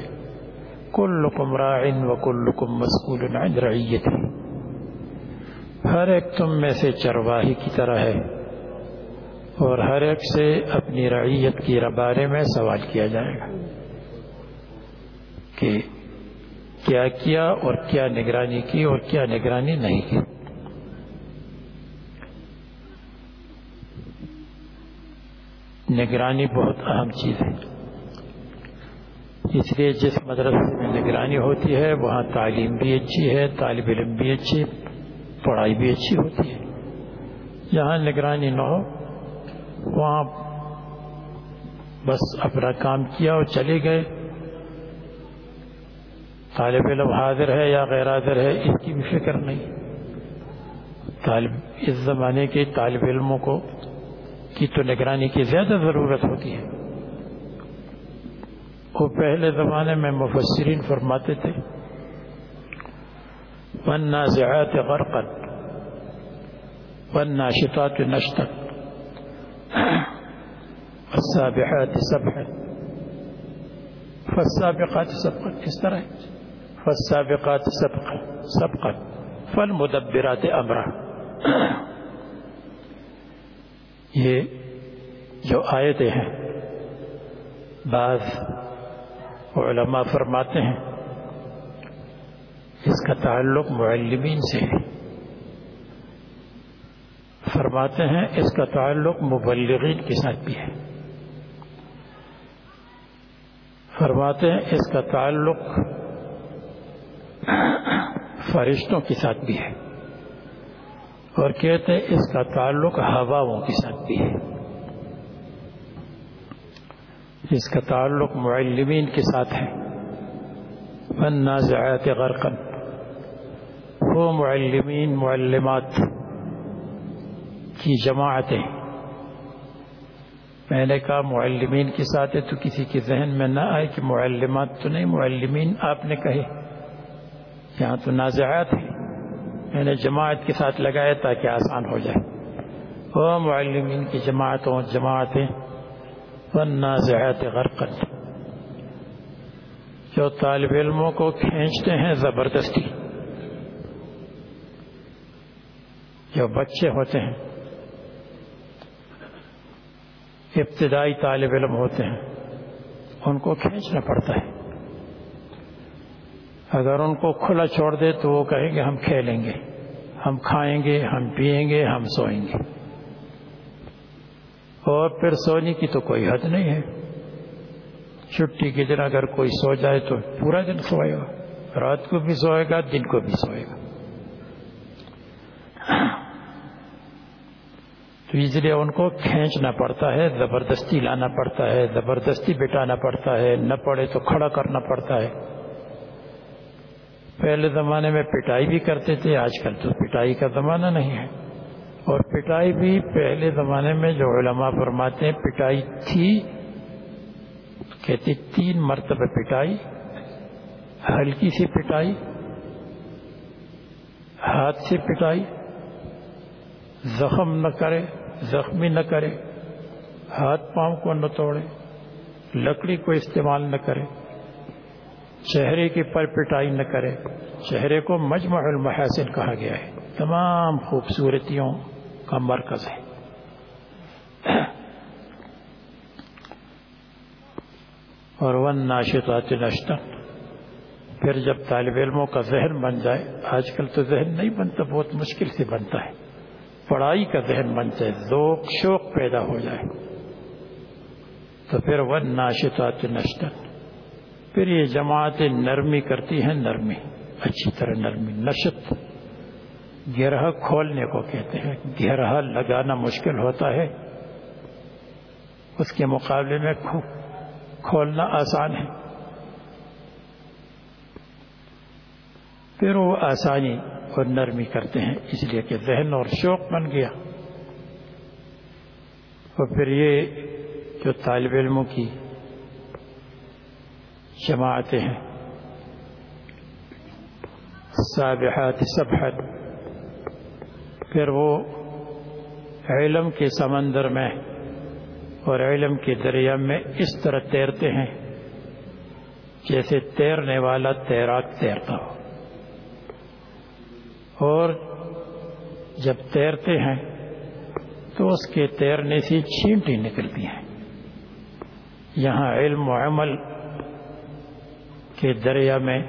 کلکم راعن و کلکم مسئول عن رعیت ہر ایک تم میں سے چرواہی کی طرح ہے۔ اور ہر ایک سے اپنی رعیت کے بارے میں سوال کیا جائے گا کہ کیا کیا اور کیا نگرانی کی اور کیا نگرانی نہیں کی۔ نگرانی بہت اہم چیز ہے۔ اس لیے جس مدرسے میں نگرانی ہوتی ہے، وہاں تعلیم بھی اچھی ہے، طالب علم بھی اچھی، پڑھائی بھی اچھی ہوتی ہے۔ جہاں نگرانی نہ ہو وہاں بس اپنا کام کیا اور چلے گئے۔ طالب علم حاضر ہے یا غیر حاضر ہے، اس کی بھی فکر نہیں۔ طالب، اس زمانے کے طالب علموں کو، کی تو نگرانی کی زیادہ ضرورت ہوتی ہے۔ وہ پہلے زمانے میں مفسرین فرماتے تھے، والنازعات غرقا والناشطات نشطا والسابحات سبحا. فالسابقات سبقا. اس طرح فالسابقات سبقا. سبقا. فالمدبرات امرا. یہ جو آیتیں ہیں، بعض علماء فرماتے ہیں، اس کا تعلق معلمین سے ہے۔ فرماتے ہیں اس کا تعلق مبلغین کے ساتھ بھی ہے۔ فرماتے ہیں، اس کا تعلق فرشتوں کے ساتھ بھی ہے۔ اور کہتے ہیں، اس کا تعلق ہواؤں کے ساتھ بھی ہے۔ اس کا تعلق معلمین کے ساتھ ہے۔ والنازعات غرقا۔ وہ معلمین، معلمات کی جماعتیں۔ میں نے کہا معلمین کے ساتھ ہے تو کسی کے ذہن میں نہ آئے کہ معلمات تو نہیں، معلمین آپ نے کہے۔ یہاں تو نازعات ہے میں نے جماعت کے ساتھ لگایا تاکہ آسان ہو جائے۔ وہ معلمین کی جماعتوں جماعتیں والنازعات غرقا۔ جو طالب علموں کو کھینچتے ہیں زبردستی۔ جو بچے ہوتے ہیں۔ ابتدائی طالب علم ہوتے ہیں، ان کو کھینچنا پڑتا ہے۔ اگر ان کو کھلا چھوڑ دے تو وہ کہیں گے، ہم کھیلیں گے، ہم کھائیں گے، ہم پئیں گے، ہم سوئیں گے۔ اور پھر سونے کی تو کوئی حد نہیں ہے۔ چھٹی کے دن اگر کوئی سو جائے تو پورا دن سوئے گا، رات کو بھی سوئے گا، دن کو بھی سوئے گا تو اس لیے ان کو کھینچنا پڑتا ہے، زبردستی لانا پڑتا ہے، زبردستی بٹانا پڑتا ہے، نہ پڑے تو کھڑا کرنا پڑتا ہے۔ پہلے زمانے میں پٹائی بھی کرتے تھے، آج کل تو پٹائی کا زمانہ نہیں ہے۔ اور پٹائی بھی پہلے زمانے میں جو علماء فرماتے ہیں، پٹائی تھی، کہتے تین مرتبہ پٹائی، ہلکی سی پٹائی، ہاتھ سے پٹائی، زخم نہ کرے۔ زخمی نہ کرے، ہاتھ پاؤں کو نہ توڑے، لکڑی کو استعمال نہ کرے، چہرے کے پر پٹائی نہ کرے۔ چہرے کو مجمع المحاسن کہا گیا ہے۔ تمام خوبصورتیوں کا مرکز ہے۔ اور ون ناشتات نشتن پھر جب طالب علموں کا ذہن بن جائے، آج کل تو ذہن نہیں بنتا، بہت مشکل سے بنتا ہے۔ پڑھائی کا ذہن بن جائے ذوق، شوق پیدا ہو جائے۔ تو پھر ون ناشتات نشتن پھر یہ جماعتیں نرمی کرتی ہیں، نرمی، اچھی طرح نرمی نشت گرہ کھولنے کو کہتے ہیں گرہ لگانا مشکل ہوتا ہے۔ اس کے مقابلے میں کھولنا آسان ہے۔ پھر وہ آسانی اور نرمی کرتے ہیں، اس لیے کہ ذہن اور شوق بن گیا۔ اور پھر یہ جو طالب علموں کی جماعتیں ہیں، سابحات سبحت، پھر وہ علم کے سمندر میں اور علم کے دریا میں اس طرح تیرتے ہیں جیسے تیرنے والا تیراک تیرتا ہو۔ اور جب تیرتے ہیں تو اس کے تیرنے سے چھینٹی نکلتی ہیں۔ یہاں علم و عمل کے دریا میں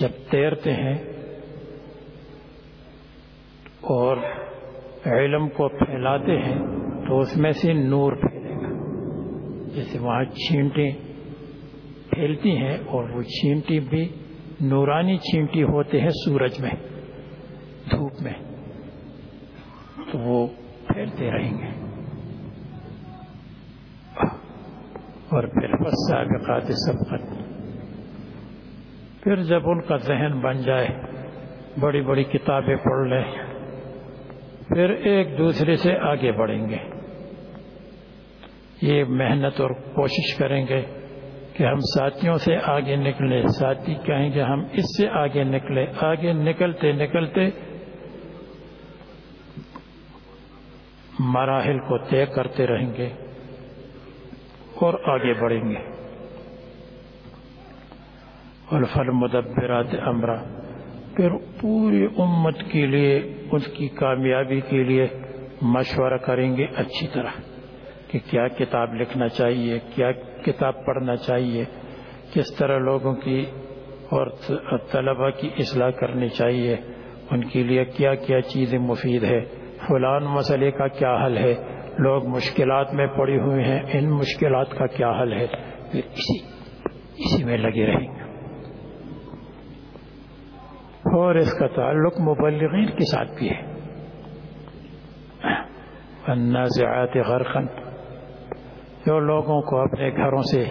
جب تیرتے ہیں اور علم کو پھیلاتے ہیں تو اس میں سے نور پھیلے گا۔ جیسے وہاں چھینٹیں پھیلتی ہیں اور وہ چھینٹی بھی نورانی چھینٹی ہوتے ہیں سورج میں دھوپ میں تو وہ پھیلتے رہیں گے اور پھر سابقات سبقت۔ پھر جب ان کا ذہن بن جائے، بڑی بڑی کتابیں پڑھ لیں پھر ایک دوسرے سے آگے بڑھیں گے۔ یہ محنت اور کوشش کریں گے کہ ہم ساتھیوں سے آگے نکلے ساتھی کہیں گے، ہم اس سے آگے نکلے آگے نکلتے نکلتے مراحل کو طے کرتے رہیں گے اور آگے بڑھیں گے۔ الفل مدبرات امرا۔ پھر پوری امت کے لیے، اس کی کامیابی کے لیے مشورہ کریں گے اچھی طرح کہ کیا کتاب لکھنا چاہیے، کیا کتاب پڑھنا چاہیے، کس طرح لوگوں کی اور طلبہ کی اصلاح کرنی چاہیے، ان کے لیے کیا کیا چیزیں مفید ہے فلان مسئلے کا کیا حل ہے، لوگ مشکلات میں پڑی ہوئے ہیں، ان مشکلات کا کیا حل ہے۔ پھر اسی اسی میں لگے رہیں۔ اور اس کا تعلق مبلغین کے ساتھ بھی ہے۔ النازعات غرقا۔ جو لوگوں کو اپنے گھروں سے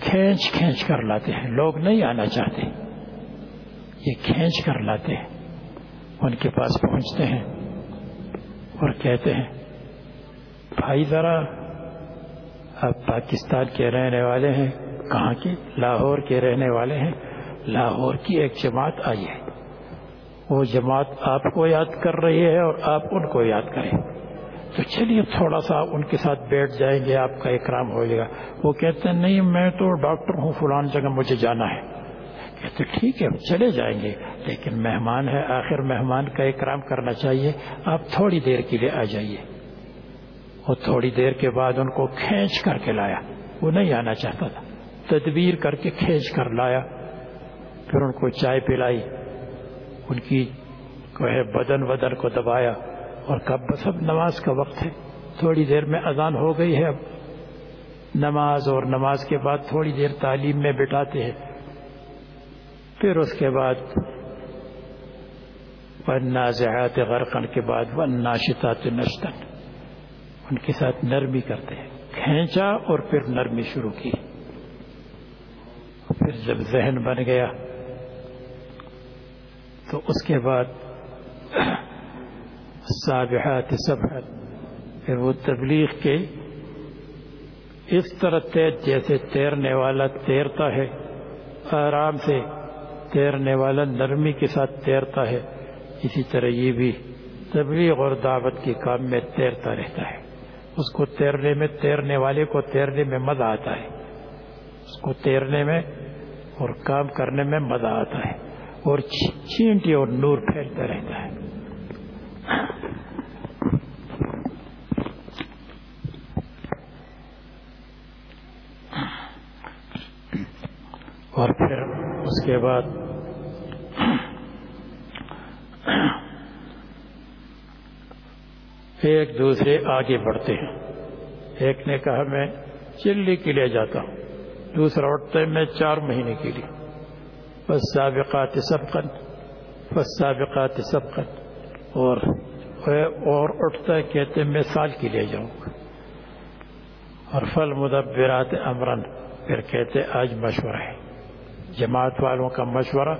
کھینچ کھینچ کر لاتے ہیں۔ لوگ نہیں آنا چاہتے۔ یہ کھینچ کر لاتے ہیں۔ ان کے پاس پہنچتے ہیں اور کہتے ہیں، بھائی ذرا، آپ پاکستان کے رہنے والے ہیں، کہاں کے؟ لاہور کے رہنے والے ہیں۔ لاہور کی ایک جماعت آئی ہے۔ وہ جماعت آپ کو یاد کر رہی ہے اور آپ ان کو یاد کریں۔ تو چلیے تھوڑا سا ان کے ساتھ بیٹھ جائیں گے، آپ کا اکرام ہو جائے گا۔ وہ کہتے ہیں، نہیں، میں تو ڈاکٹر ہوں، فلان جگہ مجھے جانا ہے۔ کہتے ٹھیک ہے چلے جائیں گے۔ لیکن مہمان ہے، آخر مہمان کا اکرام کرنا چاہیے۔ آپ تھوڑی دیر کے لیے آ جائیے۔ وہ تھوڑی دیر کے بعد ان کو کھینچ کر کے لایا۔ وہ نہیں آنا چاہتا تھا۔ تدبیر کر کے کھینچ کر لایا۔ پھر ان کو چائے پلائی، ان کی کو ہے بدن ودن کو دبایا اور کب بس اب نماز کا وقت ہے، تھوڑی دیر میں اذان ہو گئی ہے اب۔ نماز اور نماز کے بعد تھوڑی دیر تعلیم میں بٹھاتے ہیں۔ پھر اس کے بعد نازعات غرقن کے بعد وہ ناشتات نشتن ان کے ساتھ نرمی کرتے ہیں۔ کھینچا اور پھر نرمی شروع کی۔ پھر جب ذہن بن گیا تو اس کے بعد سابحات سبحت پھر وہ تبلیغ کے اس طرح تیز جیسے تیرنے والا تیرتا ہے، آرام سے تیرنے والا نرمی کے ساتھ تیرتا ہے، اسی طرح یہ بھی تبلیغ اور دعوت کے کام میں تیرتا رہتا ہے۔ اس کو تیرنے میں، تیرنے والے کو تیرنے میں مزہ آتا ہے۔ اس کو تیرنے میں اور کام کرنے میں مزہ آتا ہے۔ اور چینٹی اور نور پھیلتا رہتا ہے۔ اور پھر اس کے بعد ایک دوسرے آگے بڑھتے ہیں۔ ایک نے کہا، میں چلی کے لیے جاتا ہوں۔ دوسرا اٹھتا ہے میں چار مہینے کے لیے۔ بس سابقات سبقن بس سابقات اور اور اٹھتا کہتے میں سال کے لیے جاؤں گا۔ اور فل مدبرات امرن پھر کہتے آج مشورہ ہے۔ جماعت والوں کا مشورہ،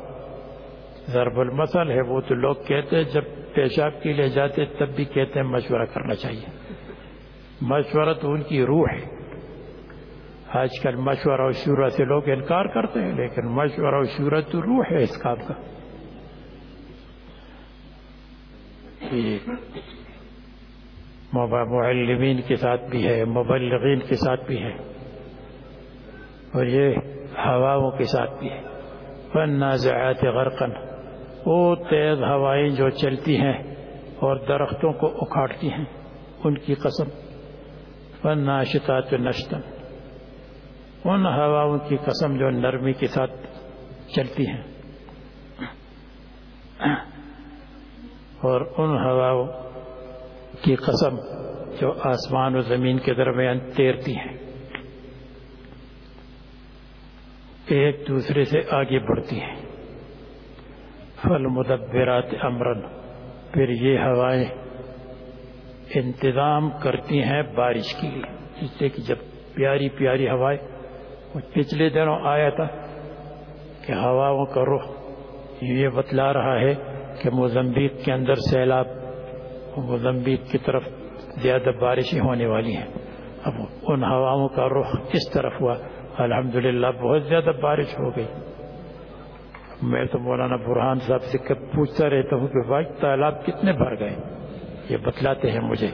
ضرب المثل ہے، وہ تو لوگ کہتے جب پیشاب کے لیے جاتے تب بھی کہتے ہیں، مشورہ کرنا چاہیے۔ مشورہ تو ان کی روح ہے۔ آج کل مشورہ اور شورہ سے لوگ انکار کرتے ہیں، لیکن مشورہ اور شورہ تو روح ہے اس کام کا۔ معلمین کے ساتھ بھی ہے، مبلغین کے ساتھ بھی ہے، اور یہ ہواؤں کے ساتھ بھی ہے۔ نازعات غرقن وہ تیز ہوائیں جو چلتی ہیں اور درختوں کو اکھاڑتی ہیں، ان کی قسم۔ فن ناشتات نشتن ان ہواؤں کی قسم جو نرمی کے ساتھ چلتی ہیں؟ اور ان ہواؤں کی قسم جو آسمان و زمین کے درمیان تیرتی ہیں۔ ایک دوسرے سے آگے بڑھتی ہیں۔ فل مدبرات امرن، پھر یہ ہوائیں انتظام کرتی ہیں بارش کے لیے جس سے کہ جب پیاری پیاری ہوائیں پچھلے دنوں آیا تھا کہ ہواؤں کا رخ یہ بتلا رہا ہے کہ موزمبیق کے اندر سیلاب موزمبیق کی طرف زیادہ بارشیں ہونے والی ہیں۔ اب ان ہواؤں کا رخ کس طرف ہوا۔ الحمدللہ بہت زیادہ بارش ہو گئی۔ میں تو مولانا برہان صاحب سے کب پوچھتا رہتا ہوں کہ بھائی تالاب کتنے بھر گئے؟ یہ بتلاتے ہیں مجھے۔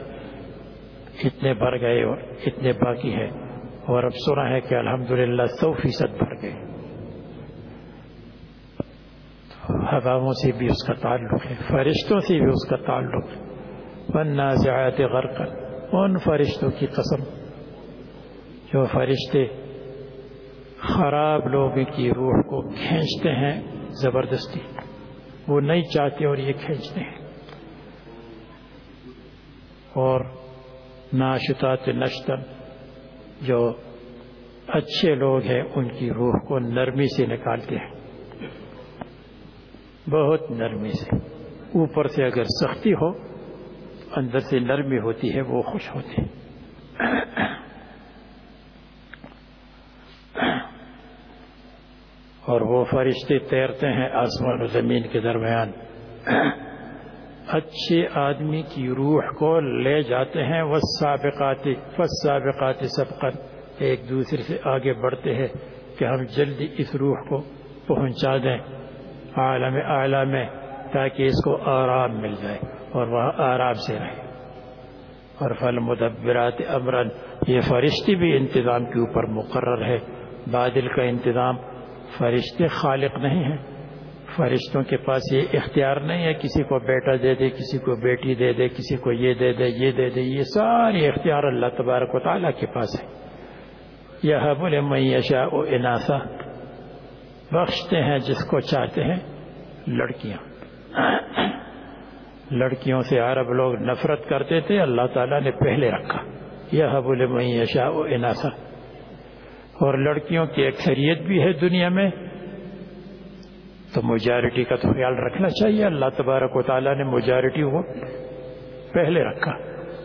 اتنے بھر گئے اور اتنے باقی ہے اور اب سنا ہے کہ الحمدللہ سو فیصد بھر گئے۔ حواؤں سے بھی اس کا تعلق ہے، فرشتوں سے بھی اس کا تعلق ہے۔ والنازعات غرقا، ان فرشتوں کی قسم۔ جو فرشتے خراب لوگوں کی روح کو کھینچتے ہیں، زبردستی۔ وہ نہیں چاہتے اور یہ کھینچتے ہیں۔ اور ناشتات نشتن جو اچھے لوگ ہیں، ان کی روح کو نرمی سے نکالتے ہیں۔ بہت نرمی سے۔ اوپر سے اگر سختی ہو، اندر سے نرمی ہوتی ہے، وہ خوش ہوتے ہیں۔ اور وہ فرشتے تیرتے ہیں آسمان و زمین کے درمیان۔ اچھے آدمی کی روح کو لے جاتے ہیں وہ سابقاتی فس سابقاتی سبقت ایک دوسرے سے آگے بڑھتے ہیں کہ ہم جلدی اس روح کو پہنچا دیں، عالم اعلیٰ میں، تاکہ اس کو آرام مل جائے اور وہ آرام سے رہے۔ اور فل مدبرات امرن یہ فرشتی بھی انتظام کے اوپر مقرر ہے بادل کا انتظام فرشتے خالق نہیں ہیں۔ فرشتوں کے پاس یہ اختیار نہیں ہے کسی کو بیٹا دے دے، کسی کو بیٹی دے دے، کسی کو یہ دے دے، یہ دے دے، یہ سارے اختیار اللہ تبارک و تعالیٰ کے پاس ہے۔ یہ بولے میشا و اناسا، بخشتے ہیں جس کو چاہتے ہیں لڑکیاں۔ لڑکیوں سے عرب لوگ نفرت کرتے تھے، اللہ تعالیٰ نے پہلے رکھا۔ یہ بولے میشا و اناسا۔ اور لڑکیوں کی اکثریت بھی ہے دنیا میں۔ تو میجارٹی کا تو خیال رکھنا چاہیے۔ اللہ تبارک و تعالیٰ نے میجارٹی کو پہلے رکھا۔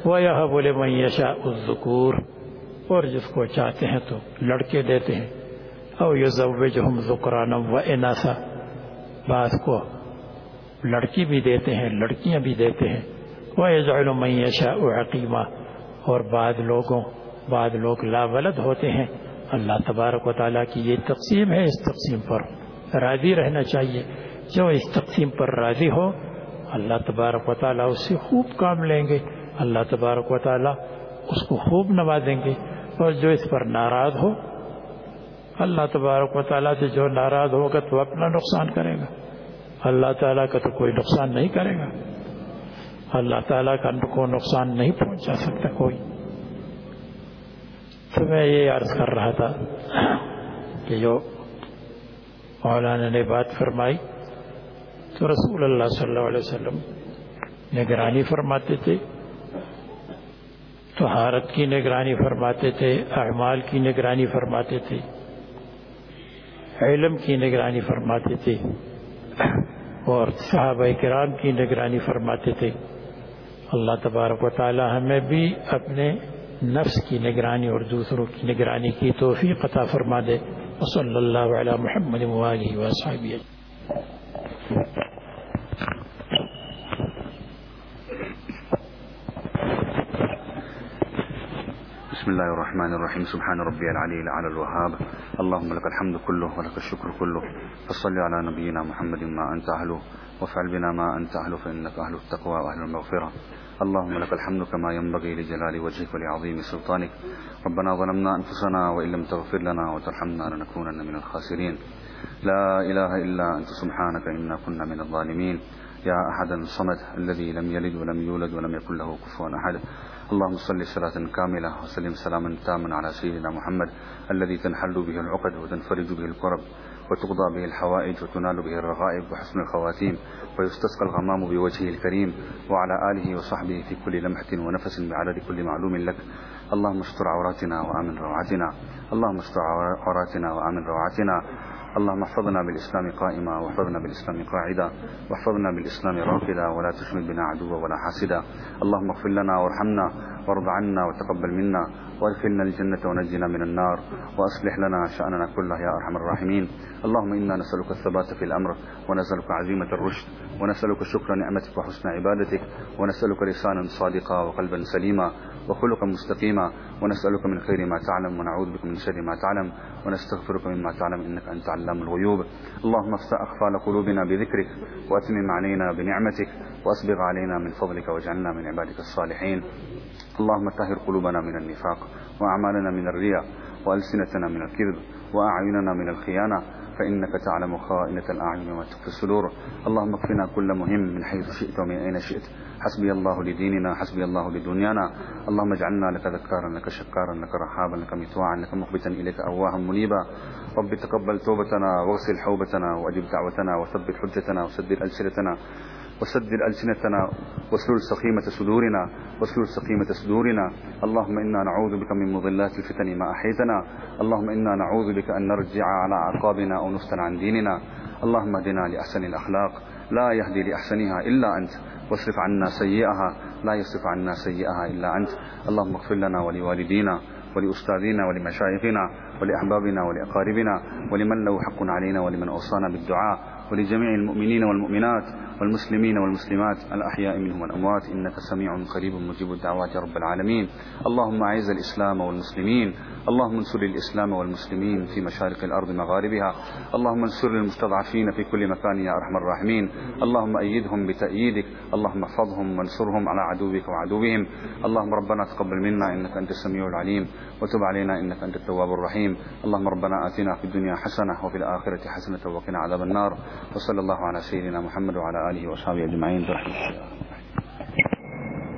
وہ یہ بولے میشا الذکور اور جس کو چاہتے ہیں تو لڑکے دیتے ہیں۔ او یہ ضو جو ہم و اناسا بعض کو لڑکی بھی دیتے ہیں، لڑکیاں بھی دیتے ہیں۔ وہ یزعل میشا عقیمہ اور بعض لوگوں، بعض لوگ لا ولد ہوتے ہیں۔ اللہ تبارک و تعالیٰ کی یہ تقسیم ہے۔ اس تقسیم پر راضی رہنا چاہیے۔ جو اس تقسیم پر راضی ہو، اللہ تبارک و تعالیٰ اس سے خوب کام لیں گے۔ اللہ تبارک و تعالیٰ اس کو خوب نوازیں گے۔ اور جو اس پر ناراض ہو، اللہ تبارک و تعالیٰ سے جو ناراض ہوگا تو اپنا نقصان کرے گا۔ اللہ تعالیٰ کا تو کوئی نقصان نہیں کرے گا۔ اللہ تعالیٰ کا کو نقصان نہیں پہنچا سکتا کوئی۔ تو میں یہ عرض کر رہا تھا کہ جو مولانا نے بات فرمائی تو رسول اللہ صلی اللہ علیہ وسلم نگرانی فرماتے تھے، طہارت کی نگرانی فرماتے تھے، اعمال کی نگرانی فرماتے تھے، علم کی نگرانی فرماتے تھے، اور صحابہ کرام کی نگرانی فرماتے تھے۔ اللہ تبارک و تعالی ہمیں بھی اپنے نفس کی نگرانی اور دوسروں کی نگرانی کی توفیق عطا فرما دے۔ وصلی اللہ علی محمد وآلہ وصحبہ بسم الله الرحمن الرحيم. سبحان ربي العلي الأعلى الوهاب. اللهم لك الحمد كله ولك الشكر كله. فصل على نبينا محمد ما أنت أهله وافعل بنا ما أنت أهله فإنك أهل التقوى وأهل المغفرة. اللهم لك الحمد كما ينبغي لجلال وجهك ولعظيم سلطانك. ربنا ظلمنا أنفسنا وإن لم تغفر لنا وترحمنا لنكونن من الخاسرين. لا إله إلا أنت سبحانك إنا كنا من الظالمين. يا أحد الصمد الذي لم يلد ولم يولد ولم يكن له كفوا أحد. اللهم صل صلاة كاملة وسلم سلاما تاما على سيدنا محمد الذي تنحل به العقد وتنفرج به الكرب. وتقضى به الحوائج وتنال به الرغائب وحسن الخواتيم ويستسقى الغمام بوجهه الكريم وعلى آله وصحبه في كل لمحة ونفس بعدد كل معلوم لك. اللهم استر عوراتنا وآمن روعاتنا. اللهم استر عوراتنا وآمن روعاتنا. اللهم احفظنا بالإسلام قائما واحفظنا بالإسلام قاعدا واحفظنا بالإسلام راقدا ولا تشمل بنا عدوا ولا حاسدا. اللهم اغفر لنا وارحمنا وارض عنا وتقبل منا وادخلنا الجنة ونجنا من النار وأصلح لنا شأننا كله يا أرحم الراحمين. اللهم إنا نسألك الثبات في الأمر ونسألك عزيمة الرشد ونسألك شكر نعمتك وحسن عبادتك ونسألك لسانا صادقا وقلبا سليما وخلقا مستقيما ونسألك من خير ما تعلم ونعوذ بك من شر ما تعلم ونستغفرك مما تعلم إنك أنت علام الغيوب. اللهم افتح أخفال قلوبنا بذكرك وأتمم علينا بنعمتك وأسبغ علينا من فضلك واجعلنا من عبادك الصالحين. اللهم طهر قلوبنا من النفاق وأعمالنا من الرياء وألسنتنا من الكذب وأعيننا من الخيانة فإنك تعلم خائنة الأعين وما تخفي الصدور. اللهم اكفنا كل مهم من حيث شئت ومن أين شئت. حسبي الله لديننا حسبي الله لدنيانا. اللهم اجعلنا لك ذكارا لك شكارا لك رحابا لك متواعا لك مخبتا إليك أواها منيبا. رب تقبل توبتنا واغسل حوبتنا وأجب دعوتنا وثبت حجتنا وسدد ألسنتنا. وسدد ألسنتنا واسلل سخيمة صدورنا واسلل سخيمة صدورنا. اللهم إنا نعوذ بك من مضلات الفتن ما أحيتنا. اللهم إنا نعوذ بك أن نرجع على أعقابنا أو نفتن عن ديننا. اللهم اهدنا لأحسن الأخلاق. لا يهدي لأحسنها إلا أنت. واصرف عنا سيئها. لا يصرف عنا سيئها إلا أنت. اللهم اغفر لنا ولوالدينا ولأستاذنا ولمشايخنا ولأحبابنا ولأقاربنا ولمن له حق علينا ولمن أوصانا بالدعاء. ولجميع المؤمنين والمؤمنات والمسلمين والمسلمات الأحياء منهم والأموات. إنك سميع قريب مجيب الدعوات يا رب العالمين. اللهم أعز الإسلام والمسلمين. اللهم انصر الإسلام والمسلمين في مشارق الأرض مغاربها. اللهم انصر المستضعفين في كل مكان يا أرحم الراحمين. اللهم أيدهم بتأييدك. اللهم احفظهم وانصرهم على عدوك وعدوهم. اللهم ربنا تقبل منا إنك أنت السميع العليم. وتب علينا إنك أنت التواب الرحيم. اللهم ربنا آتنا في الدنيا حسنة وفي الآخرة حسنة وقنا عذاب النار. وصلى الله على سيدنا محمد وعلى آله وصحبه أجمعين.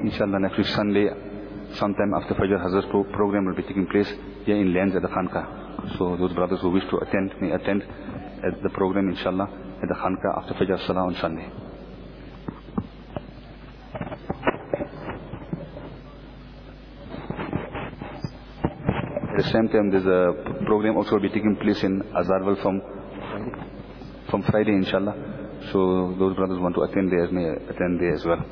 Inshallah next week Sunday sometime after Fajr Hazrat pro- program will be taking place here in Lens at the Khanka. So those brothers who wish to attend may attend at the program inshallah at the Khanka after Fajr Salah on Sunday. At the same time there's a program also will be taking place in Azarwal from from Friday inshallah. So those brothers want to attend there may attend there as well.